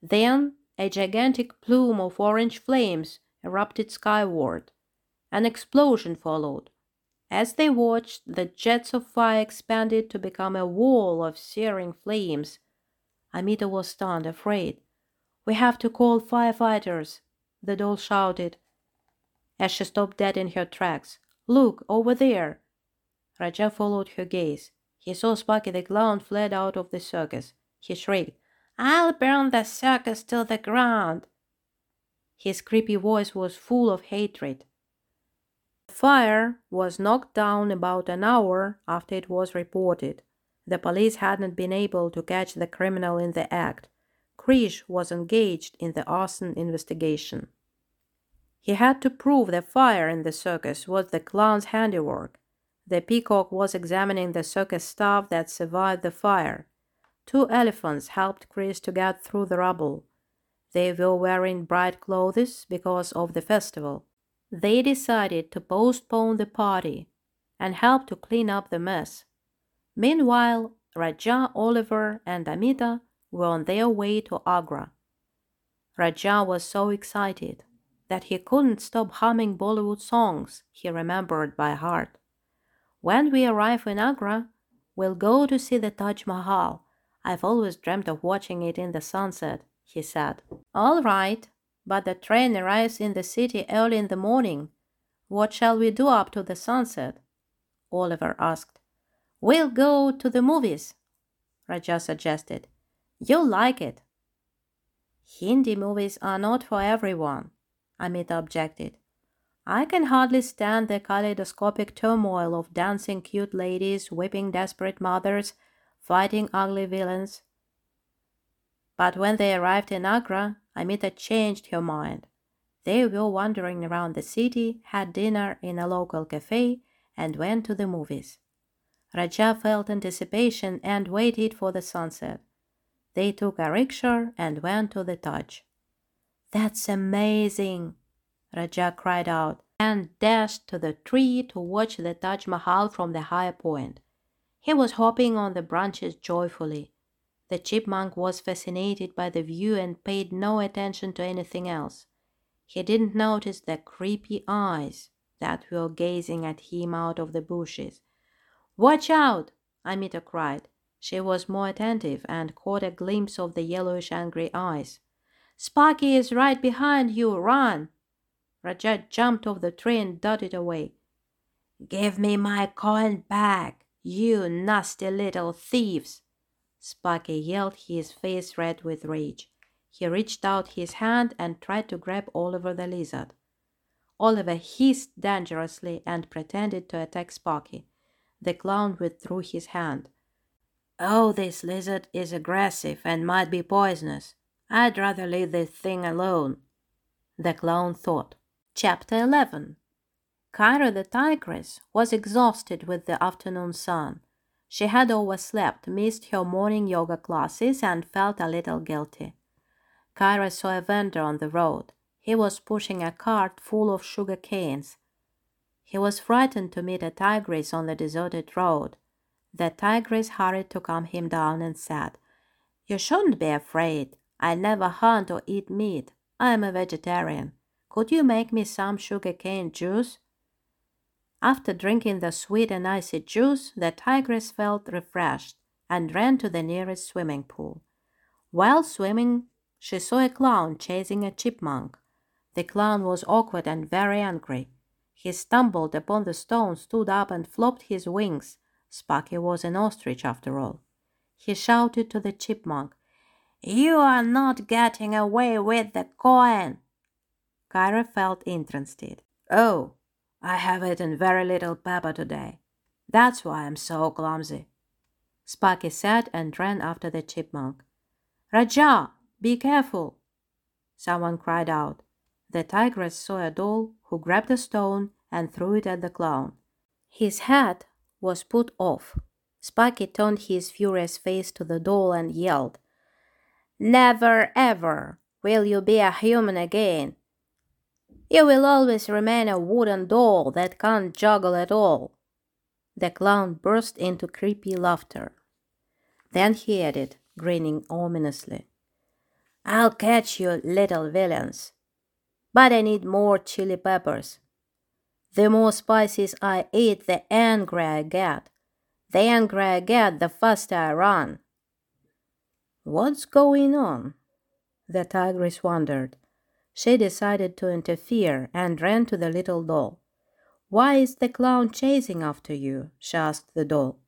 Then a gigantic plume of orange flames erupted skyward. An explosion followed. As they watched, the jets of fire expanded to become a wall of searing flames. Amita was stunned, afraid. We have to call firefighters, the doll shouted as she stopped dead in her tracks. Look, over there! Raja followed her gaze. He saw Sparky the clown fled out of the circus. He shrieked, I'll burn the circus to the ground. His creepy voice was full of hatred. The fire was knocked down about an hour after it was reported. The police hadn't been able to catch the criminal in the act. Krish was engaged in the arson investigation. He had to prove the fire in the circus was the clown's handiwork. The peacock was examining the circus staff that survived the fire. Two elephants helped Krish to get through the rubble. They were wearing bright clothes because of the festival. They decided to postpone the party and help to clean up the mess. Meanwhile, Raja, Oliver, and Amita were on their way to Agra. Raja was so excited that he couldn't stop humming Bollywood songs he remembered by heart. When we arrive in Agra, we'll go to see the Taj Mahal. I've always dreamt of watching it in the sunset, he said. All right, but the train arrives in the city early in the morning. What shall we do up to the sunset? Oliver asked. We'll go to the movies, Raja suggested. You'll like it. Hindi movies are not for everyone, Amita objected. I can hardly stand the kaleidoscopic turmoil of dancing cute ladies, whipping desperate mothers, fighting ugly villains. But when they arrived in Agra, Amita changed her mind. They were wandering around the city, had dinner in a local cafe, and went to the movies. Raja felt anticipation and waited for the sunset. They took a rickshaw and went to the Taj. That's amazing! Raja cried out and dashed to the tree to watch the Taj Mahal from the higher point. He was hopping on the branches joyfully. The chipmunk was fascinated by the view and paid no attention to anything else. He didn't notice the creepy eyes that were gazing at him out of the bushes. Watch out! Amita cried. She was more attentive and caught a glimpse of the yellowish angry eyes. Sparky is right behind you. Run! Raja jumped off the tree and darted away. Give me my coin back, you nasty little thieves! Sparky yelled, his face red with rage. He reached out his hand and tried to grab Oliver the lizard. Oliver hissed dangerously and pretended to attack Sparky. The clown withdrew his hand. Oh, this lizard is aggressive and might be poisonous. I'd rather leave this thing alone, the clown thought. Chapter 11 Kyra the tigress was exhausted with the afternoon sun. She had overslept, missed her morning yoga classes, and felt a little guilty. Kyra saw a vendor on the road. He was pushing a cart full of sugar canes. He was frightened to meet a tigress on the deserted road. The tigress hurried to calm him down and said, You shouldn't be afraid. I never hunt or eat meat. I am a vegetarian. Could you make me some sugarcane juice? After drinking the sweet and icy juice, the tigress felt refreshed and ran to the nearest swimming pool. While swimming, she saw a clown chasing a chipmunk. The clown was awkward and very angry. He stumbled upon the stone, stood up, and flopped his wings. Sparky was an ostrich after all. He shouted to the chipmunk, You are not getting away with the coin. Kyra felt interested. Oh, I have eaten very little pepper today. That's why I'm so clumsy. Sparky said and ran after the chipmunk. Raja, be careful! Someone cried out. The tigress saw a doll who grabbed a stone and threw it at the clown. His hat was put off. Sparky turned his furious face to the doll and yelled, Never ever will you be a human again. You will always remain a wooden doll that can't juggle at all. The clown burst into creepy laughter. Then he added, grinning ominously, I'll catch you, little villains. But I need more chili peppers. The more spices I eat, the angrier I get. The angrier I get, the faster I run. What's going on? The tigress wondered. She decided to interfere and ran to the little doll. Why is the clown chasing after you? she asked the doll.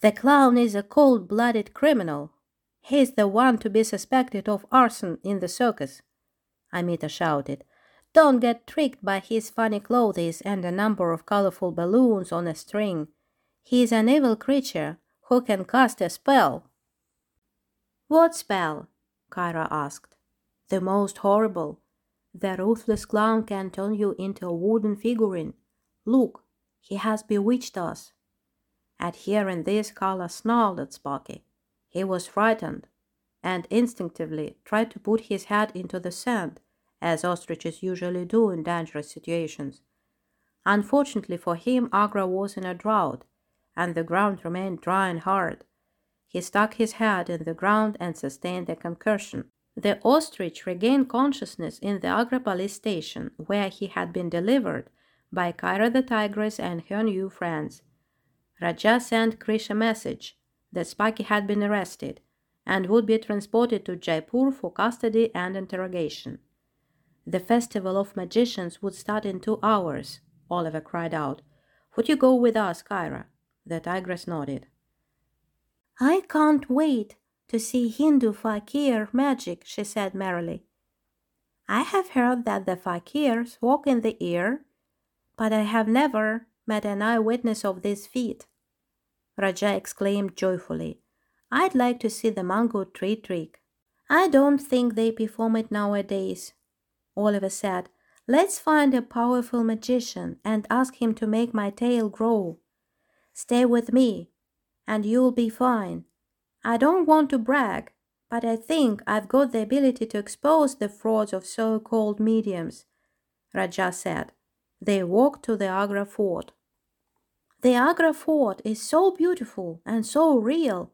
The clown is a cold blooded criminal. He's the one to be suspected of arson in the circus. Amita shouted. Don't get tricked by his funny clothes and a number of colorful balloons on a string. He is an evil creature who can cast a spell. What spell? Kyra asked the most horrible. The ruthless clown can turn you into a wooden figurine. Look, he has bewitched us. At hearing this, Kyra snarled at Sparky. He was frightened and instinctively tried to put his head into the sand, as ostriches usually do in dangerous situations. Unfortunately for him, Agra was in a drought, and the ground remained dry and hard. He stuck his head in the ground and sustained a concussion. The ostrich regained consciousness in the Agra police station, where he had been delivered by Kyra the tigress and her new friends. Raja sent Krish a message that Sparky had been arrested and would be transported to Jaipur for custody and interrogation. The festival of magicians would start in two hours, Oliver cried out. Would you go with us, Kyra? The tigress nodded. I can't wait, to see Hindu fakir magic, she said merrily. I have heard that the fakirs walk in the air, but I have never met an eyewitness of this feat. Raja exclaimed joyfully. I'd like to see the mango tree trick. I don't think they perform it nowadays. Oliver said, Let's find a powerful magician and ask him to make my tail grow. Stay with me, and you'll be fine. I don't want to brag, but I think I've got the ability to expose the frauds of so called mediums, Raja said. They walked to the Agra fort. The Agra fort is so beautiful and so real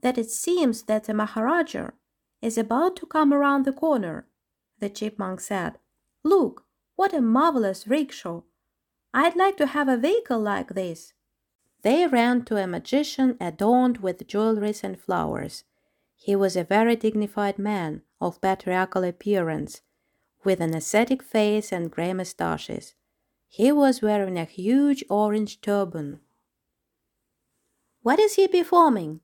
that it seems that the Maharaja is about to come around the corner, the chipmunk said. Look, what a marvelous rickshaw! I'd like to have a vehicle like this. They ran to a magician adorned with jewelries and flowers. He was a very dignified man of patriarchal appearance, with an ascetic face and grey moustaches. He was wearing a huge orange turban. What is he performing?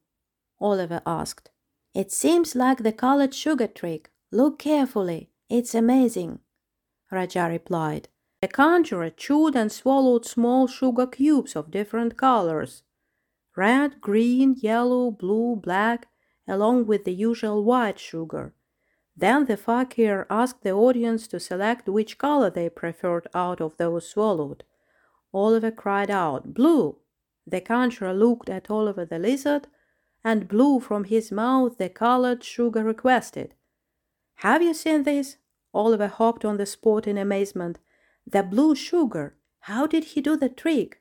Oliver asked. It seems like the colored sugar trick. Look carefully. It's amazing. Raja replied. The conjurer chewed and swallowed small sugar cubes of different colors red, green, yellow, blue, black, along with the usual white sugar. Then the fakir asked the audience to select which color they preferred out of those swallowed. Oliver cried out, Blue! The conjurer looked at Oliver the lizard and blew from his mouth the colored sugar requested. Have you seen this? Oliver hopped on the spot in amazement. The blue sugar! How did he do the trick?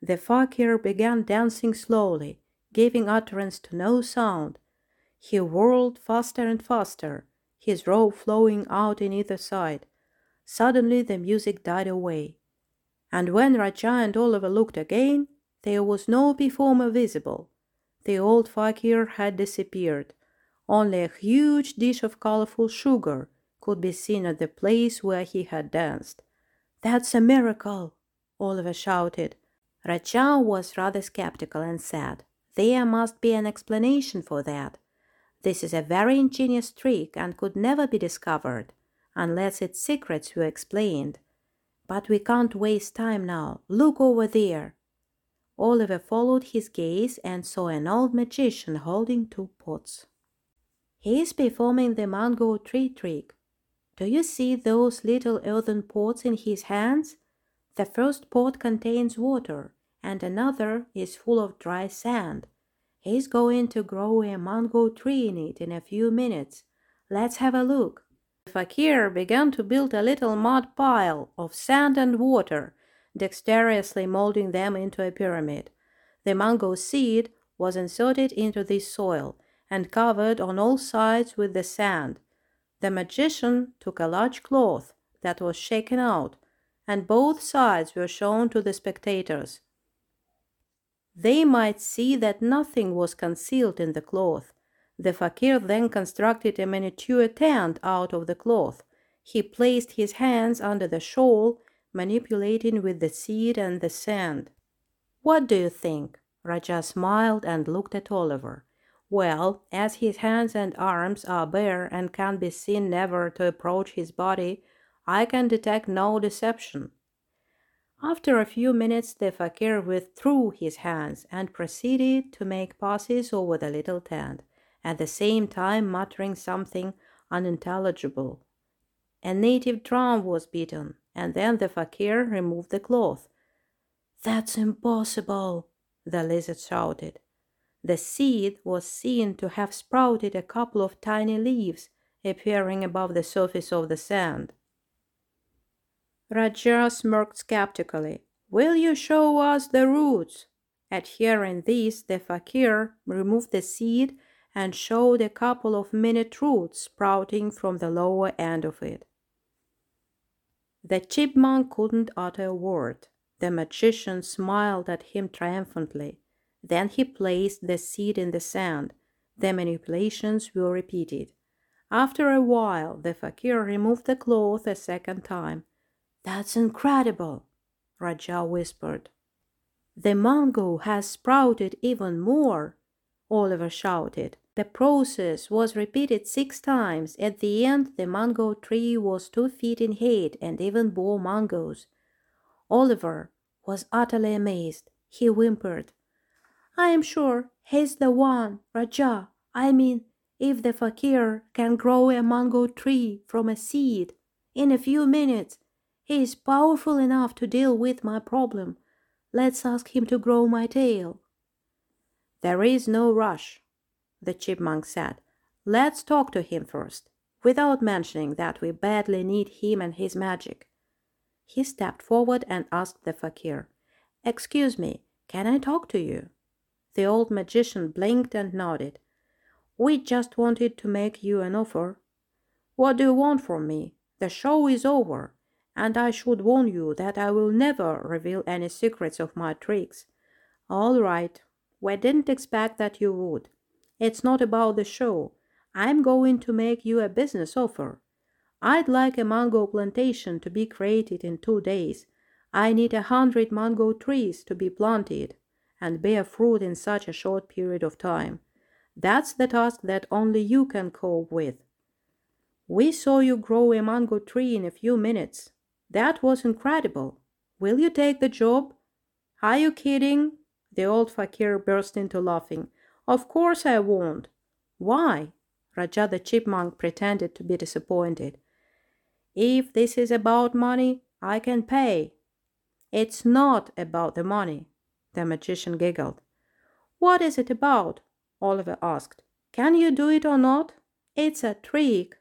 The fakir began dancing slowly, giving utterance to no sound. He whirled faster and faster, his robe flowing out in either side. Suddenly the music died away. And when Raja and Oliver looked again, there was no performer visible. The old fakir had disappeared. Only a huge dish of colorful sugar could be seen at the place where he had danced. That's a miracle! Oliver shouted. Raja was rather skeptical and said, There must be an explanation for that. This is a very ingenious trick and could never be discovered unless its secrets were explained. But we can't waste time now. Look over there. Oliver followed his gaze and saw an old magician holding two pots. He is performing the mango tree trick. Do you see those little earthen pots in his hands? The first pot contains water, and another is full of dry sand. He's going to grow a mango tree in it in a few minutes. Let's have a look. Fakir began to build a little mud pile of sand and water, dexterously molding them into a pyramid. The mango seed was inserted into this soil and covered on all sides with the sand. The magician took a large cloth that was shaken out, and both sides were shown to the spectators. They might see that nothing was concealed in the cloth. The fakir then constructed a miniature tent out of the cloth. He placed his hands under the shawl, manipulating with the seed and the sand. What do you think? Raja smiled and looked at Oliver. Well, as his hands and arms are bare and can be seen never to approach his body, I can detect no deception. After a few minutes, the fakir withdrew his hands and proceeded to make passes over the little tent, at the same time muttering something unintelligible. A native drum was beaten, and then the fakir removed the cloth. That's impossible, the lizard shouted. The seed was seen to have sprouted a couple of tiny leaves appearing above the surface of the sand. Raja smirked skeptically. Will you show us the roots? At hearing this, the fakir removed the seed and showed a couple of minute roots sprouting from the lower end of it. The chipmunk couldn't utter a word. The magician smiled at him triumphantly. Then he placed the seed in the sand. The manipulations were repeated. After a while, the fakir removed the cloth a second time. That's incredible, Raja whispered. The mango has sprouted even more, Oliver shouted. The process was repeated six times. At the end, the mango tree was two feet in height and even bore mangoes. Oliver was utterly amazed. He whimpered, I am sure he's the one, Raja. I mean, if the fakir can grow a mango tree from a seed in a few minutes, he is powerful enough to deal with my problem. Let's ask him to grow my tail. There is no rush, the chipmunk said. Let's talk to him first, without mentioning that we badly need him and his magic. He stepped forward and asked the fakir, Excuse me, can I talk to you? The old magician blinked and nodded. We just wanted to make you an offer. What do you want from me? The show is over, and I should warn you that I will never reveal any secrets of my tricks. All right, we didn't expect that you would. It's not about the show. I'm going to make you a business offer. I'd like a mango plantation to be created in two days. I need a hundred mango trees to be planted and bear fruit in such a short period of time. That's the task that only you can cope with. We saw you grow a mango tree in a few minutes. That was incredible. Will you take the job? Are you kidding? The old fakir burst into laughing. Of course I won't. Why? Raja the chipmunk pretended to be disappointed. If this is about money, I can pay. It's not about the money. The magician giggled. What is it about? Oliver asked. Can you do it or not? It's a trick.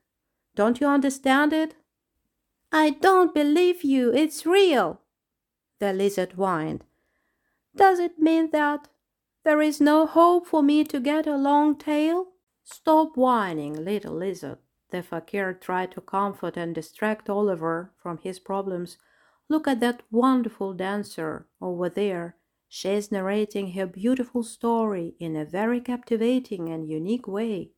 Don't you understand it? I don't believe you. It's real. The lizard whined. Does it mean that there is no hope for me to get a long tail? Stop whining, little lizard. The fakir tried to comfort and distract Oliver from his problems. Look at that wonderful dancer over there. She is narrating her beautiful story in a very captivating and unique way.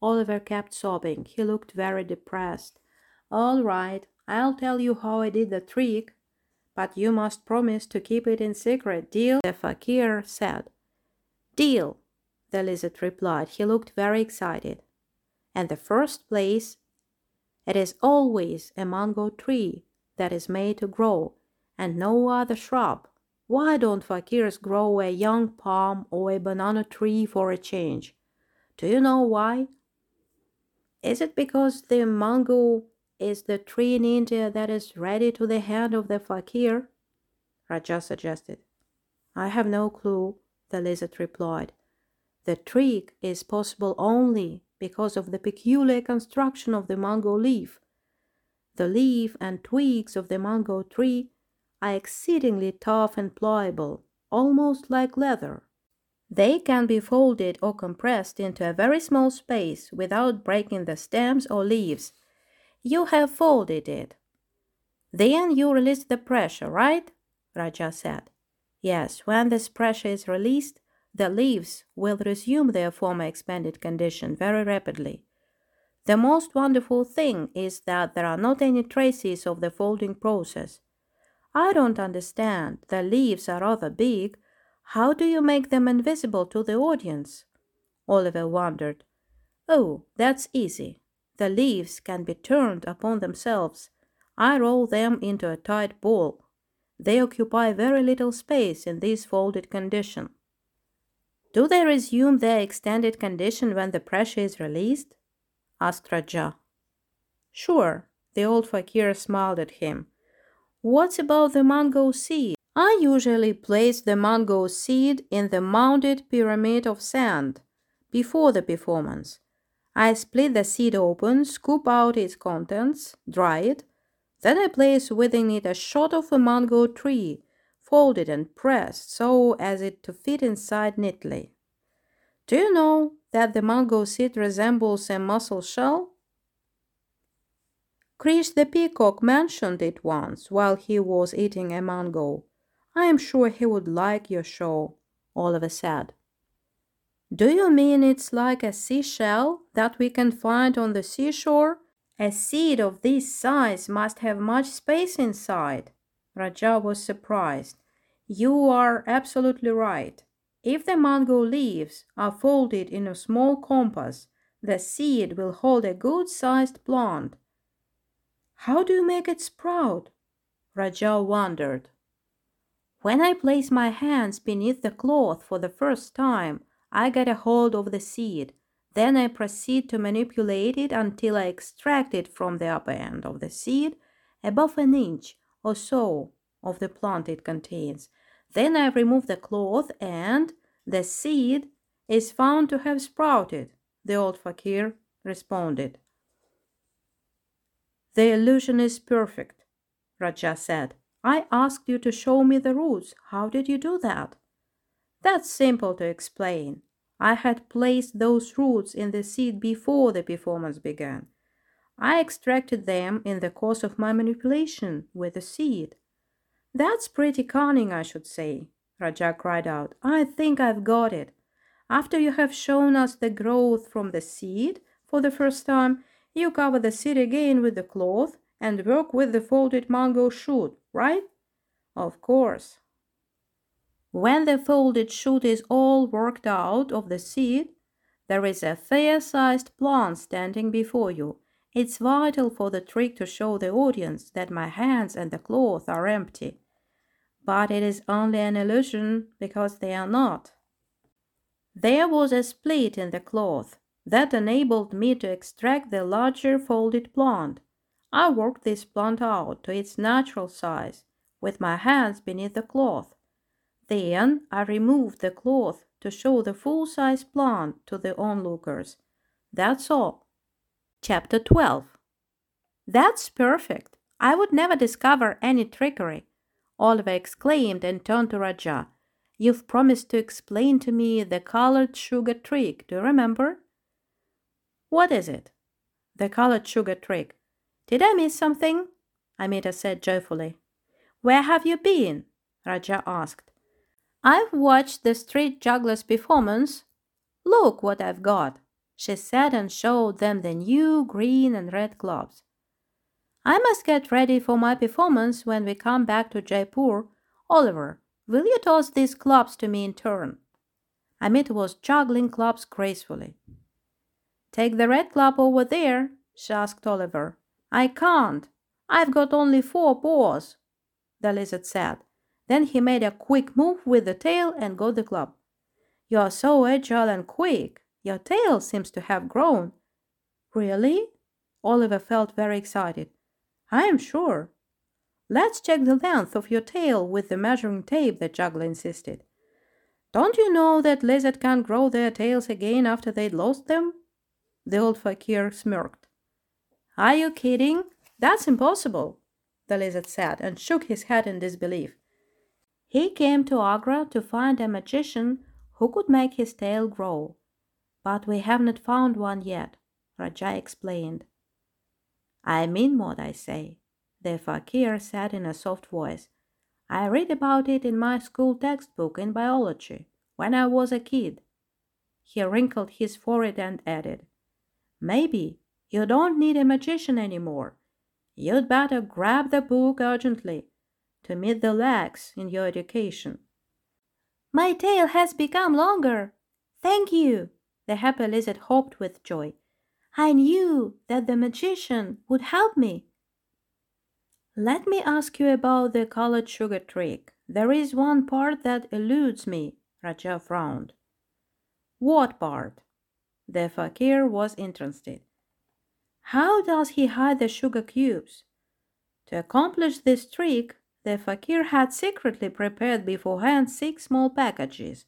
Oliver kept sobbing. He looked very depressed. All right, I'll tell you how I did the trick, but you must promise to keep it in secret. Deal? The fakir said. Deal, the lizard replied. He looked very excited. In the first place, it is always a mango tree that is made to grow, and no other shrub. Why don't fakirs grow a young palm or a banana tree for a change? Do you know why? Is it because the mango is the tree in India that is ready to the hand of the fakir? Raja suggested. I have no clue, the lizard replied. The trick is possible only because of the peculiar construction of the mango leaf. The leaf and twigs of the mango tree are exceedingly tough and pliable, almost like leather. They can be folded or compressed into a very small space without breaking the stems or leaves. You have folded it. Then you release the pressure, right? Raja said. Yes, when this pressure is released, the leaves will resume their former expanded condition very rapidly. The most wonderful thing is that there are not any traces of the folding process. I don't understand. The leaves are rather big, how do you make them invisible to the audience? Oliver wondered. Oh, that's easy. The leaves can be turned upon themselves. I roll them into a tight ball. They occupy very little space in this folded condition. Do they resume their extended condition when the pressure is released? asked Raja. Sure, the old fakir smiled at him. What about the mango seed? I usually place the mango seed in the mounded pyramid of sand before the performance. I split the seed open, scoop out its contents, dry it, then I place within it a shot of a mango tree, folded and pressed so as it to fit inside neatly. Do you know that the mango seed resembles a mussel shell? Krish the peacock mentioned it once while he was eating a mango. I am sure he would like your show, Oliver said. Do you mean it's like a seashell that we can find on the seashore? A seed of this size must have much space inside. Raja was surprised. You are absolutely right. If the mango leaves are folded in a small compass, the seed will hold a good sized plant. How do you make it sprout? Raja wondered. When I place my hands beneath the cloth for the first time, I get a hold of the seed. Then I proceed to manipulate it until I extract it from the upper end of the seed, above an inch or so of the plant it contains. Then I remove the cloth and the seed is found to have sprouted, the old fakir responded. The illusion is perfect, Raja said. I asked you to show me the roots. How did you do that? That's simple to explain. I had placed those roots in the seed before the performance began. I extracted them in the course of my manipulation with the seed. That's pretty cunning, I should say, Raja cried out. I think I've got it. After you have shown us the growth from the seed for the first time, you cover the seed again with the cloth and work with the folded mango shoot right? Of course. When the folded shoot is all worked out of the seed, there is a fair-sized plant standing before you. It's vital for the trick to show the audience that my hands and the cloth are empty. But it is only an illusion because they are not. There was a split in the cloth that enabled me to extract the larger folded plant. I worked this plant out to its natural size with my hands beneath the cloth. Then I removed the cloth to show the full size plant to the onlookers. That's all. Chapter 12 That's perfect. I would never discover any trickery. Oliver exclaimed and turned to Raja. You've promised to explain to me the colored sugar trick, do you remember? What is it? The colored sugar trick. Did I miss something? Amita said joyfully. Where have you been? Raja asked. I've watched the street jugglers' performance. Look what I've got. She said and showed them the new green and red gloves. I must get ready for my performance when we come back to Jaipur. Oliver, will you toss these clubs to me in turn? Amita was juggling clubs gracefully. Take the red club over there, she asked Oliver. I can't. I've got only four paws, the lizard said. Then he made a quick move with the tail and got the club. You are so agile and quick. Your tail seems to have grown. Really? Oliver felt very excited. I am sure. Let's check the length of your tail with the measuring tape, the juggler insisted. Don't you know that lizards can't grow their tails again after they'd lost them? The old fakir smirked. Are you kidding? That's impossible, the lizard said and shook his head in disbelief. He came to Agra to find a magician who could make his tail grow. But we haven't found one yet, Raja explained. I mean what I say, the fakir said in a soft voice. I read about it in my school textbook in biology when I was a kid. He wrinkled his forehead and added, Maybe you don't need a magician anymore. You'd better grab the book urgently to meet the lacks in your education. My tail has become longer. Thank you. The happy lizard hopped with joy. I knew that the magician would help me. Let me ask you about the colored sugar trick. There is one part that eludes me, Raja frowned. What part? The fakir was interested. How does he hide the sugar cubes? To accomplish this trick, the fakir had secretly prepared beforehand six small packages,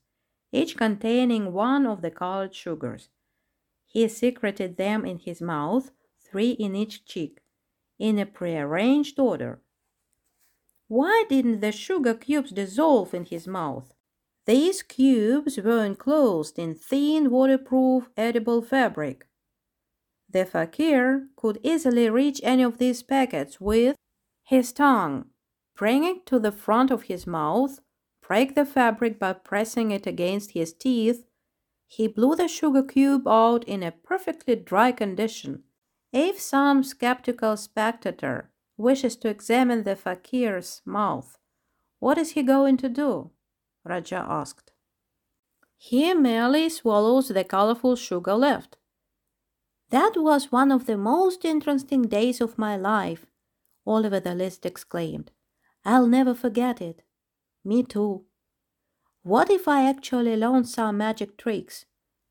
each containing one of the colored sugars. He secreted them in his mouth, three in each cheek, in a prearranged order. Why didn't the sugar cubes dissolve in his mouth? These cubes were enclosed in thin, waterproof, edible fabric. The fakir could easily reach any of these packets with his tongue. Bring it to the front of his mouth, break the fabric by pressing it against his teeth. He blew the sugar cube out in a perfectly dry condition. If some skeptical spectator wishes to examine the fakir's mouth, what is he going to do? Raja asked. He merely swallows the colorful sugar left. That was one of the most interesting days of my life, Oliver the List exclaimed. I'll never forget it. Me too. What if I actually learned some magic tricks?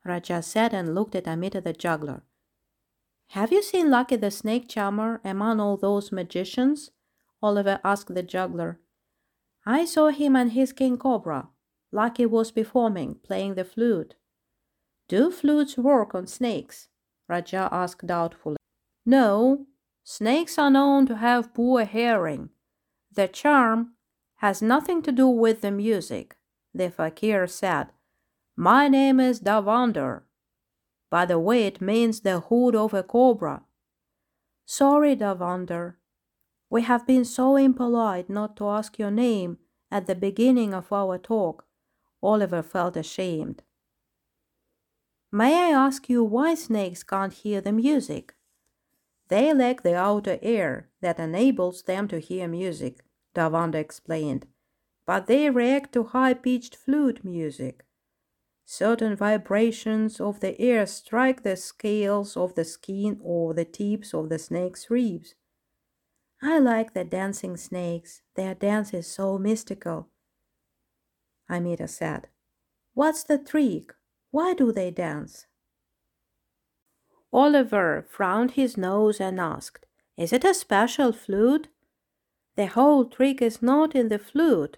Raja said and looked at Amita the juggler. Have you seen Lucky the snake charmer among all those magicians? Oliver asked the juggler. I saw him and his king cobra. Lucky was performing, playing the flute. Do flutes work on snakes? Raja asked doubtfully. No, snakes are known to have poor hearing. The charm has nothing to do with the music, the fakir said. My name is Davander. By the way, it means the hood of a cobra. Sorry, Davandar. We have been so impolite not to ask your name at the beginning of our talk. Oliver felt ashamed. May I ask you why snakes can't hear the music? They lack the outer ear that enables them to hear music, Davandar explained, but they react to high pitched flute music. Certain vibrations of the air strike the scales of the skin or the tips of the snake's ribs. I like the dancing snakes. Their dance is so mystical. Amita said. What's the trick? Why do they dance? Oliver frowned his nose and asked, Is it a special flute? The whole trick is not in the flute,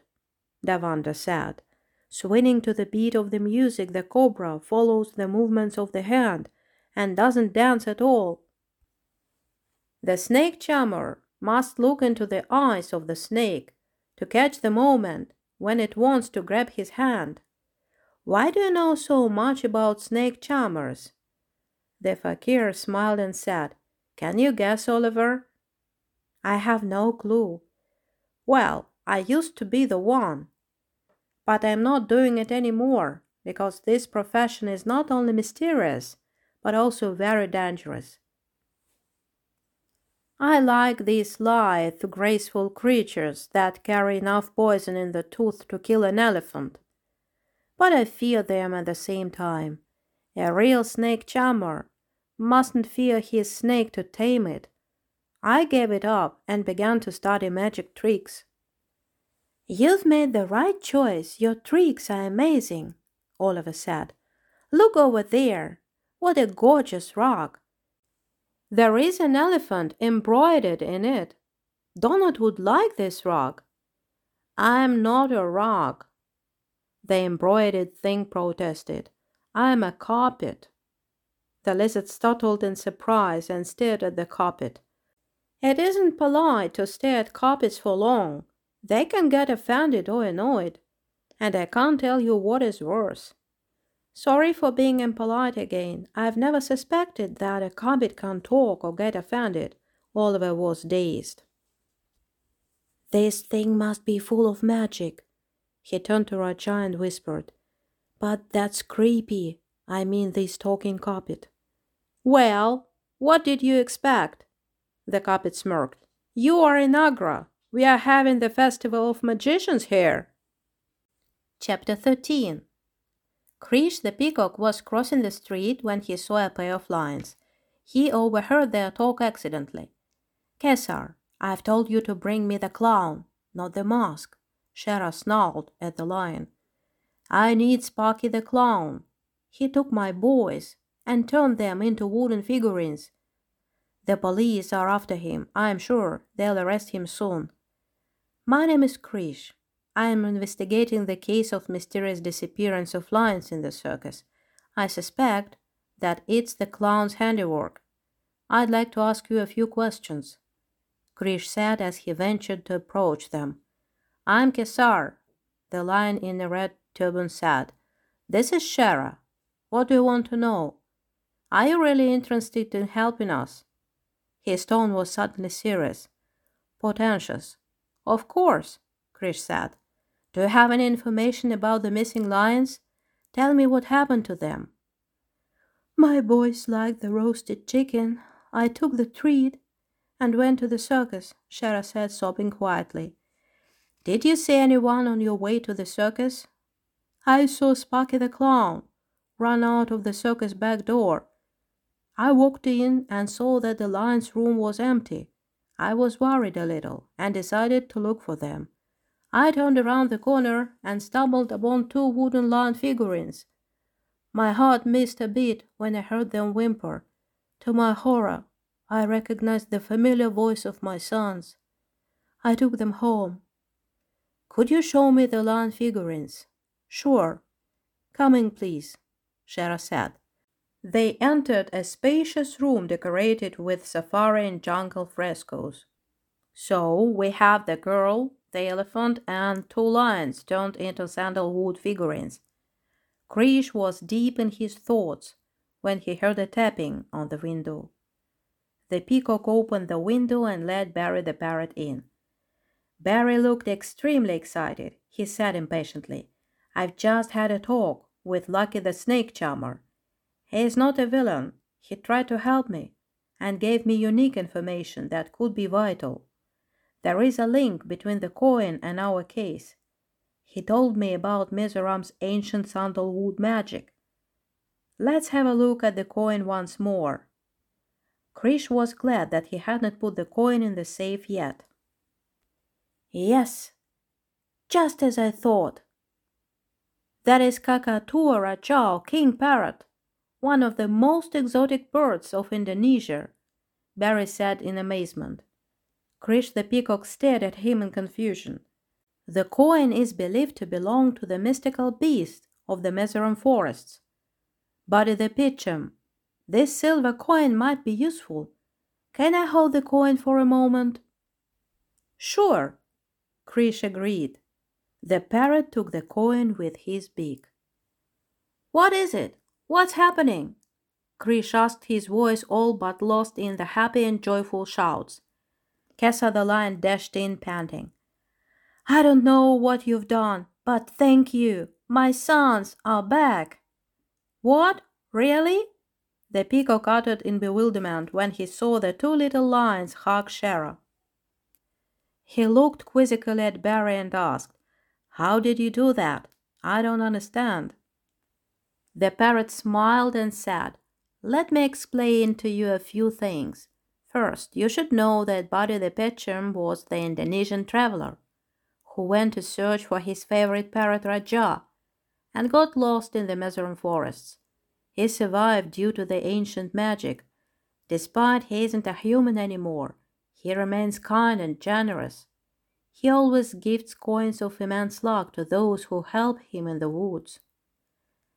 Davandar said. Swinging to the beat of the music, the cobra follows the movements of the hand and doesn't dance at all. The snake charmer must look into the eyes of the snake to catch the moment when it wants to grab his hand. Why do you know so much about snake charmers? The fakir smiled and said, Can you guess, Oliver? I have no clue. Well, I used to be the one. But I'm not doing it any more because this profession is not only mysterious, but also very dangerous. I like these lithe, graceful creatures that carry enough poison in the tooth to kill an elephant. But I fear them at the same time. A real snake charmer mustn't fear his snake to tame it. I gave it up and began to study magic tricks. You've made the right choice. Your tricks are amazing, Oliver said. Look over there. What a gorgeous rug. There is an elephant embroidered in it. Donald would like this rug. I'm not a rug. The embroidered thing protested. I'm a carpet. The lizard startled in surprise and stared at the carpet. It isn't polite to stare at carpets for long. They can get offended or annoyed. And I can't tell you what is worse. Sorry for being impolite again. I've never suspected that a carpet can talk or get offended. Oliver was dazed. This thing must be full of magic. He turned to Raja and whispered, But that's creepy. I mean, this talking carpet. Well, what did you expect? The carpet smirked. You are in Agra. We are having the festival of magicians here. Chapter 13 Krish the peacock was crossing the street when he saw a pair of lions. He overheard their talk accidentally. Kesar, I've told you to bring me the clown, not the mask. Shara snarled at the lion. I need Sparky the clown. He took my boys and turned them into wooden figurines. The police are after him, I am sure. They'll arrest him soon. My name is Krish. I am investigating the case of mysterious disappearance of lions in the circus. I suspect that it's the clown's handiwork. I'd like to ask you a few questions. Krish said as he ventured to approach them. I'm Kesar, the lion in the red turban said. This is Shara. What do you want to know? Are you really interested in helping us? His tone was suddenly serious. Potentious. Of course, Krish said. Do you have any information about the missing lions? Tell me what happened to them. My boys liked the roasted chicken. I took the treat and went to the circus, Shara said, sobbing quietly. Did you see anyone on your way to the circus? I saw Sparky the clown run out of the circus back door. I walked in and saw that the lion's room was empty. I was worried a little and decided to look for them. I turned around the corner and stumbled upon two wooden lion figurines. My heart missed a beat when I heard them whimper. To my horror, I recognized the familiar voice of my sons. I took them home. Could you show me the lion figurines? Sure. Coming, please, Shara said. They entered a spacious room decorated with safari and jungle frescoes. So we have the girl, the elephant, and two lions turned into sandalwood figurines. Krish was deep in his thoughts when he heard a tapping on the window. The peacock opened the window and let Barry the parrot in. Barry looked extremely excited. He said impatiently, I've just had a talk with Lucky the snake charmer. He is not a villain. He tried to help me and gave me unique information that could be vital. There is a link between the coin and our case. He told me about Mizoram's ancient sandalwood magic. Let's have a look at the coin once more. Krish was glad that he hadn't put the coin in the safe yet. Yes, just as I thought. That is Kakatua rajau, king parrot, one of the most exotic birds of Indonesia, Barry said in amazement. Krish the peacock stared at him in confusion. The coin is believed to belong to the mystical beast of the Mizoram forests. Buddy the Pitcham, this silver coin might be useful. Can I hold the coin for a moment? Sure, Krish agreed. The parrot took the coin with his beak. What is it? What's happening? Krish asked, his voice all but lost in the happy and joyful shouts. Kesar the lion dashed in, panting. I don't know what you've done, but thank you. My sons are back. What? Really? the peacock uttered in bewilderment when he saw the two little lions hug Shara. He looked quizzically at Barry and asked, How did you do that? I don't understand. The parrot smiled and said, Let me explain to you a few things. First, you should know that Buddy the Petchum was the Indonesian traveler who went to search for his favorite parrot Raja and got lost in the Mizoram forests. He survived due to the ancient magic. Despite he isn't a human anymore, he remains kind and generous. He always gives coins of immense luck to those who help him in the woods.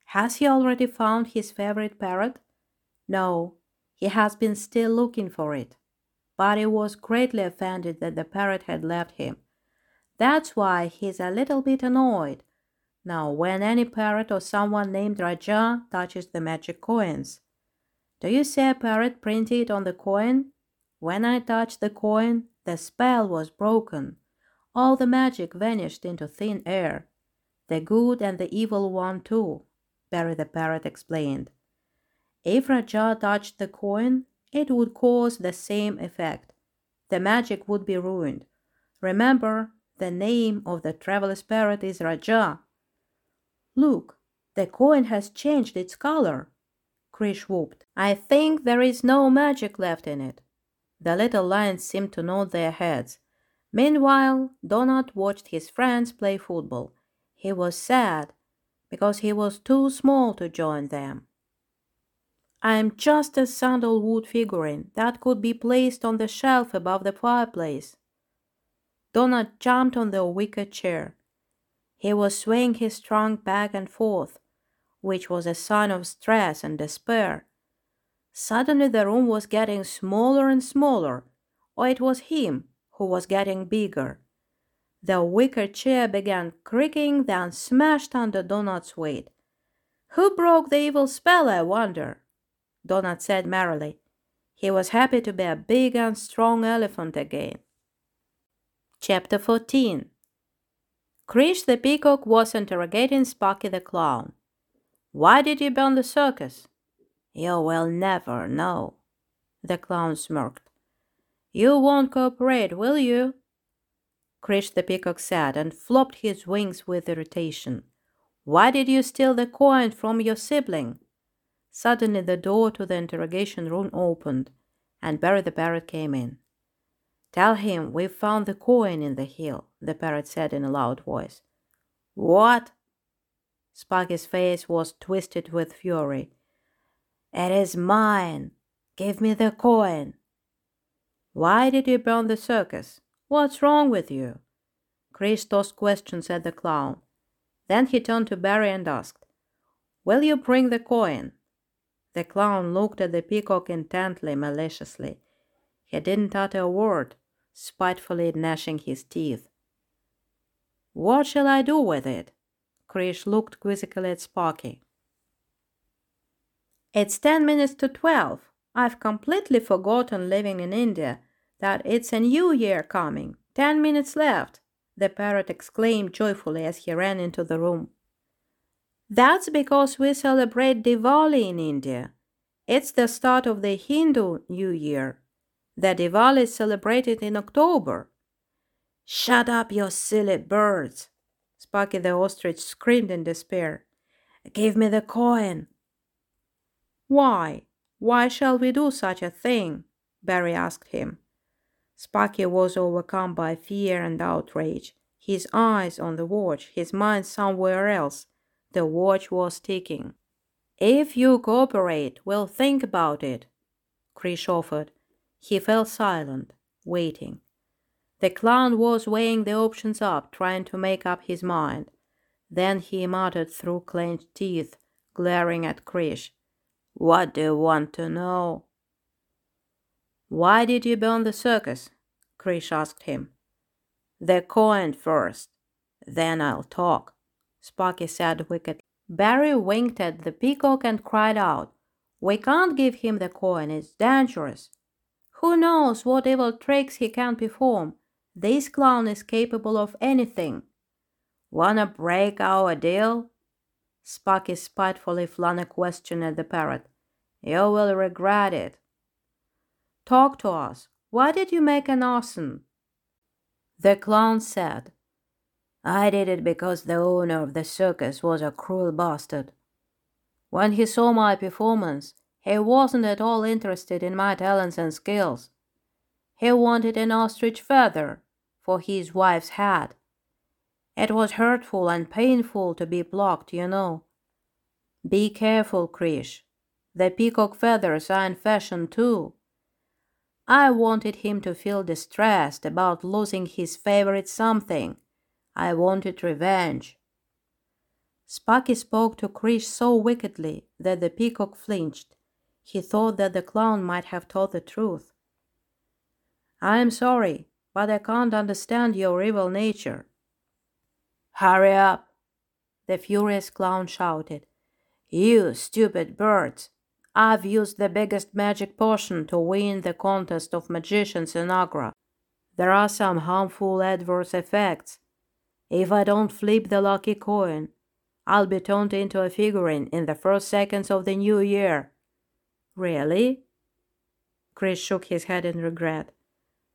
Has he already found his favorite parrot? No, he has been still looking for it. But he was greatly offended that the parrot had left him that's why he's a little bit annoyed. Now, when any parrot or someone named Raja touches the magic coins, do you see a parrot printed on the coin? When I touched the coin, the spell was broken. All the magic vanished into thin air. The good and the evil one, too, Barry the parrot explained. If Raja touched the coin, it would cause the same effect. The magic would be ruined. Remember, the name of the traveler's parrot is Raja. Look, the coin has changed its color. Krish whooped. I think there is no magic left in it. The little lions seemed to nod their heads. Meanwhile, Donut watched his friends play football. He was sad because he was too small to join them. I am just a sandalwood figurine that could be placed on the shelf above the fireplace, Donut jumped on the wicker chair. He was swaying his trunk back and forth, which was a sign of stress and despair. Suddenly the room was getting smaller and smaller, or it was him who was getting bigger. The wicker chair began creaking, then smashed under Donut's weight. Who broke the evil spell, I wonder? Donut said merrily. He was happy to be a big and strong elephant again. Chapter 14 Krish the peacock was interrogating Sparky the clown. Why did you burn the circus? You will never know, the clown smirked. You won't cooperate, will you? Krish the peacock said and flopped his wings with irritation. Why did you steal the coin from your sibling? Suddenly the door to the interrogation room opened, and Barry the parrot came in. Tell him we've found the coin in the hill, the parrot said in a loud voice. What? Sparky's face was twisted with fury. It is mine. Give me the coin. Why did you burn the circus? What's wrong with you? Krish tossed questions at the clown. Then he turned to Barry and asked, Will you bring the coin? The clown looked at the peacock intently, maliciously. He didn't utter a word, spitefully gnashing his teeth. What shall I do with it? Krish looked quizzically at Sparky. It's ten minutes to twelve. I've completely forgotten living in India that it's a new year coming. Ten minutes left, the parrot exclaimed joyfully as he ran into the room. That's because we celebrate Diwali in India. It's the start of the Hindu New Year. The Diwali is celebrated in October. Shut up, you silly birds! Sparky the ostrich screamed in despair. Give me the coin. Why? Why shall we do such a thing? Barry asked him. Sparky was overcome by fear and outrage, his eyes on the watch, his mind somewhere else. The watch was ticking. If you cooperate, we'll think about it, Krish offered. He fell silent, waiting. The clown was weighing the options up, trying to make up his mind. Then he muttered through clenched teeth, glaring at Krish. What do you want to know? Why did you burn the circus? Krish asked him. The coin first, then I'll talk, Sparky said wickedly. Barry winked at the peacock and cried out, We can't give him the coin, it's dangerous. Who knows what evil tricks he can perform? This clown is capable of anything. Wanna break our deal? Sparky spitefully flung a question at the parrot. You will regret it. Talk to us. Why did you make an arson? The clown said, I did it because the owner of the circus was a cruel bastard. When he saw my performance, he wasn't at all interested in my talents and skills. He wanted an ostrich feather for his wife's hat. It was hurtful and painful to be plucked, you know. Be careful, Krish. The peacock feathers are in fashion too. I wanted him to feel distressed about losing his favorite something. I wanted revenge. Sparky spoke to Krish so wickedly that the peacock flinched. He thought that the clown might have told the truth. I am sorry, but I can't understand your evil nature. Hurry up! The furious clown shouted. You stupid birds! I've used the biggest magic potion to win the contest of magicians in Agra. There are some harmful adverse effects. If I don't flip the lucky coin, I'll be turned into a figurine in the first seconds of the new year. Really? Krish shook his head in regret.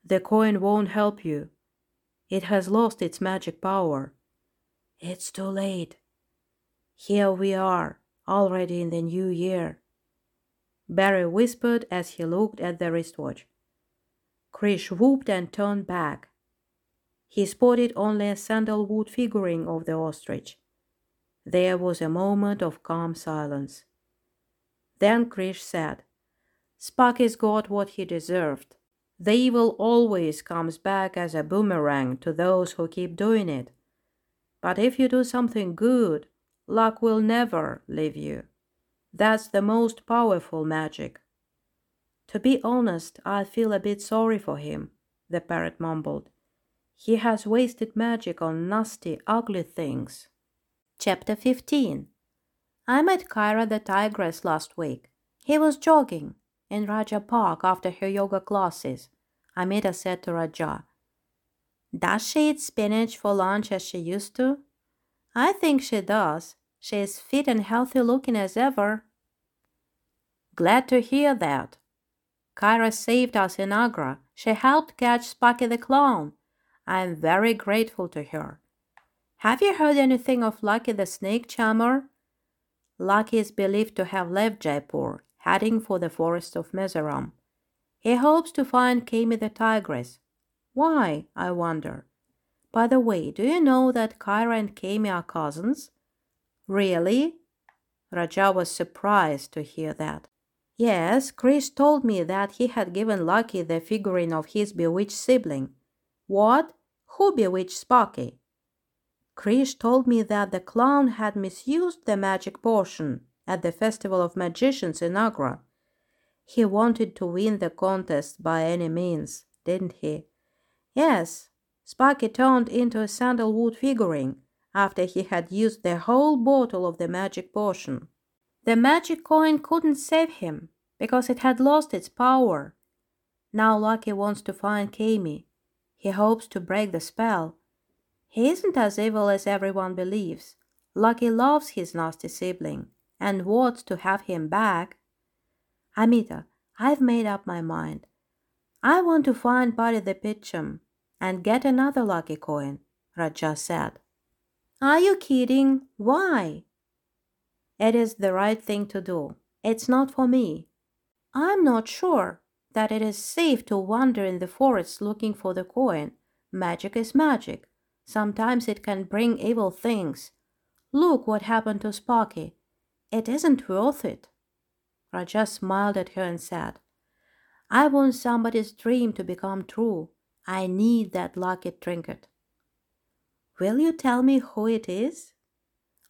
The coin won't help you. It has lost its magic power. It's too late. Here we are, already in the new year. Barry whispered as he looked at the wristwatch. Krish whooped and turned back. He spotted only a sandalwood figuring of the ostrich. There was a moment of calm silence. Then Krish said, Sparky's got what he deserved. The evil always comes back as a boomerang to those who keep doing it. But if you do something good, luck will never leave you. That's the most powerful magic. To be honest, I feel a bit sorry for him, the parrot mumbled. He has wasted magic on nasty, ugly things. Chapter 15 I met Kyra the tigress last week. He was jogging in Raja Park after her yoga classes. Amita said to Raja, does she eat spinach for lunch as she used to? I think she does. She is fit and healthy looking as ever. Glad to hear that. Kyra saved us in Agra. She helped catch Sparky the Clown. I am very grateful to her. Have you heard anything of Lucky the snake charmer? Lucky is believed to have left Jaipur, heading for the forest of Mizoram. He hopes to find Kami the tigress, why, I wonder? By the way, do you know that Kyra and Kami are cousins? Really? Raja was surprised to hear that. Yes, Krish told me that he had given Lucky the figurine of his bewitched sibling. What? Who bewitched Sparky? Krish told me that the clown had misused the magic potion at the Festival of Magicians in Agra. He wanted to win the contest by any means, didn't he? Yes, Sparky turned into a sandalwood figurine after he had used the whole bottle of the magic potion. The magic coin couldn't save him because it had lost its power. Now Lucky wants to find Kami. He hopes to break the spell. He isn't as evil as everyone believes. Lucky loves his nasty sibling and wants to have him back. Amita, I've made up my mind. I want to find Buddy the Pitchum and get another lucky coin, Raja said. Are you kidding? Why? It is the right thing to do. It's not for me. I'm not sure that it is safe to wander in the forest looking for the coin. Magic is magic. Sometimes it can bring evil things. Look what happened to Sparky. It isn't worth it. Raja smiled at her and said, I want somebody's dream to become true. I need that lucky trinket. Will you tell me who it is?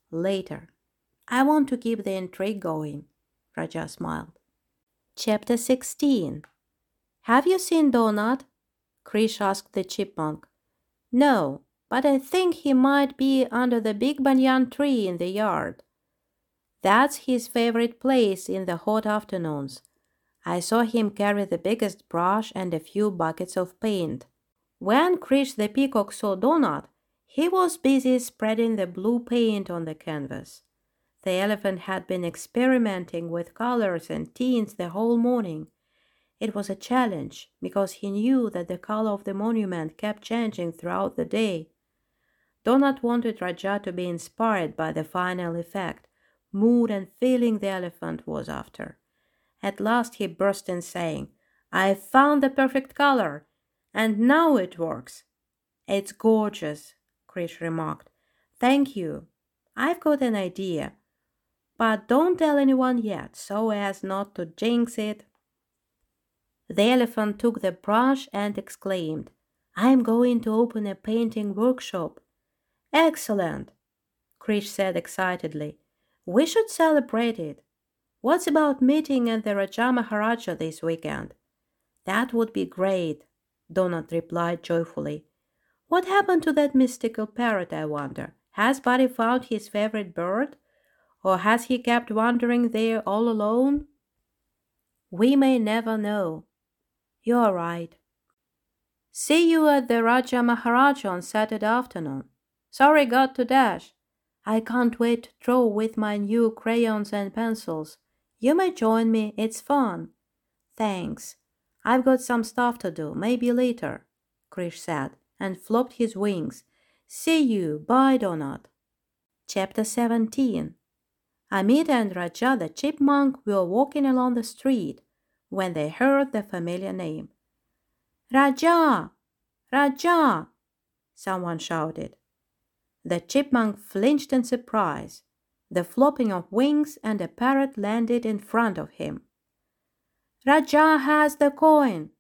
Later. I want to keep the intrigue going, Raja smiled. Chapter 16 Have you seen Donut? Krish asked the chipmunk. No, but I think he might be under the big banyan tree in the yard. That's his favorite place in the hot afternoons. I saw him carry the biggest brush and a few buckets of paint. When Krish the peacock saw Donut, he was busy spreading the blue paint on the canvas. The elephant had been experimenting with colors and tints the whole morning. It was a challenge because he knew that the color of the monument kept changing throughout the day. Donut wanted Raja to be inspired by the final effect, mood, and feeling the elephant was after. At last he burst in saying, I have found the perfect color, and now it works. It's gorgeous, Krish remarked. Thank you. I've got an idea. But don't tell anyone yet, so as not to jinx it. The elephant took the brush and exclaimed, I'm going to open a painting workshop. Excellent, Krish said excitedly. We should celebrate it. What's about meeting at the Raja Maharaja this weekend? That would be great, Donut replied joyfully. What happened to that mystical parrot, I wonder? Has Buddy found his favorite bird? Or has he kept wandering there all alone? We may never know. You're right. See you at the Raja Maharaja on Saturday afternoon. Sorry, got to dash. I can't wait to draw with my new crayons and pencils. You may join me, it's fun. Thanks. I've got some stuff to do, maybe later, Krish said, and flopped his wings. See you, bye, Donut. Chapter 17 Amita and Raja the chipmunk were walking along the street when they heard the familiar name. Raja! Raja! Someone shouted. The chipmunk flinched in surprise the flopping of wings, and a parrot landed in front of him. Raja has the coin!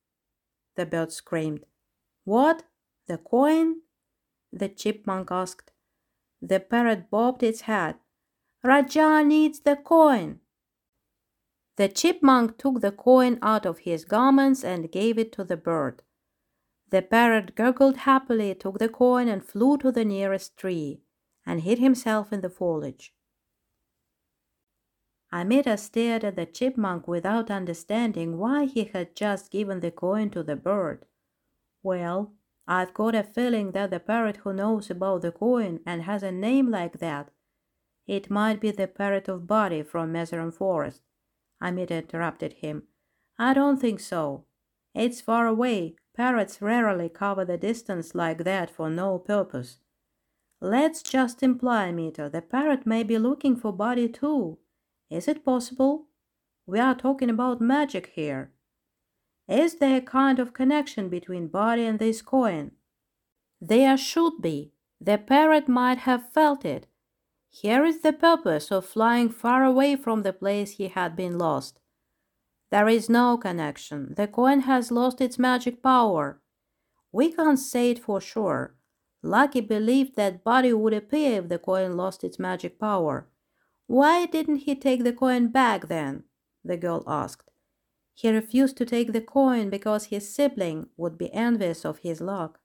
The bird screamed. What? The coin? The chipmunk asked. The parrot bobbed its head. Raja needs the coin. The chipmunk took the coin out of his garments and gave it to the bird. The parrot gurgled happily, took the coin, and flew to the nearest tree, and hid himself in the foliage. Amita stared at the chipmunk without understanding why he had just given the coin to the bird. Well, I've got a feeling that the parrot who knows about the coin and has a name like that, it might be the parrot of Buddy from Mizoram Forest. Amita interrupted him. I don't think so. It's far away. Parrots rarely cover the distance like that for no purpose. Let's just imply, Amita, the parrot may be looking for Buddy too. Is it possible? We are talking about magic here. Is there a kind of connection between Buddy and this coin? There should be. The parrot might have felt it. Here is the purpose of flying far away from the place he had been lost. There is no connection. The coin has lost its magic power. We can't say it for sure. Lucky believed that Buddy would appear if the coin lost its magic power. Why didn't he take the coin back then? the girl asked. He refused to take the coin because his sibling would be envious of his luck.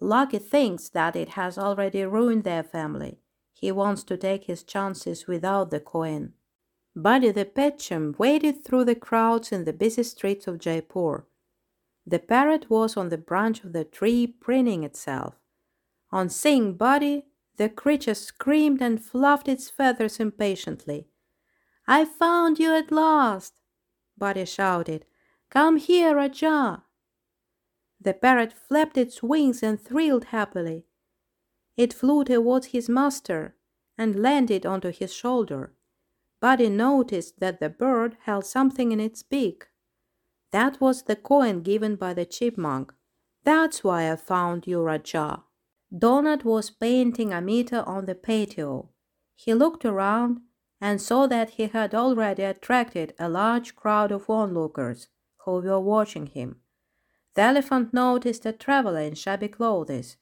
Lucky thinks that it has already ruined their family. He wants to take his chances without the coin. Buddy the Petchum waded through the crowds in the busy streets of Jaipur. The parrot was on the branch of the tree preening itself. On seeing Buddy, the creature screamed and fluffed its feathers impatiently. I found you at last, Buddy shouted. Come here, Raja. The parrot flapped its wings and thrilled happily. It flew towards his master and landed onto his shoulder. Buddy noticed that the bird held something in its beak. That was the coin given by the chipmunk. That's why I found you, Raja. Donut was painting Amita on the patio. He looked around and saw that he had already attracted a large crowd of onlookers who were watching him. The elephant noticed a traveler in shabby clothes.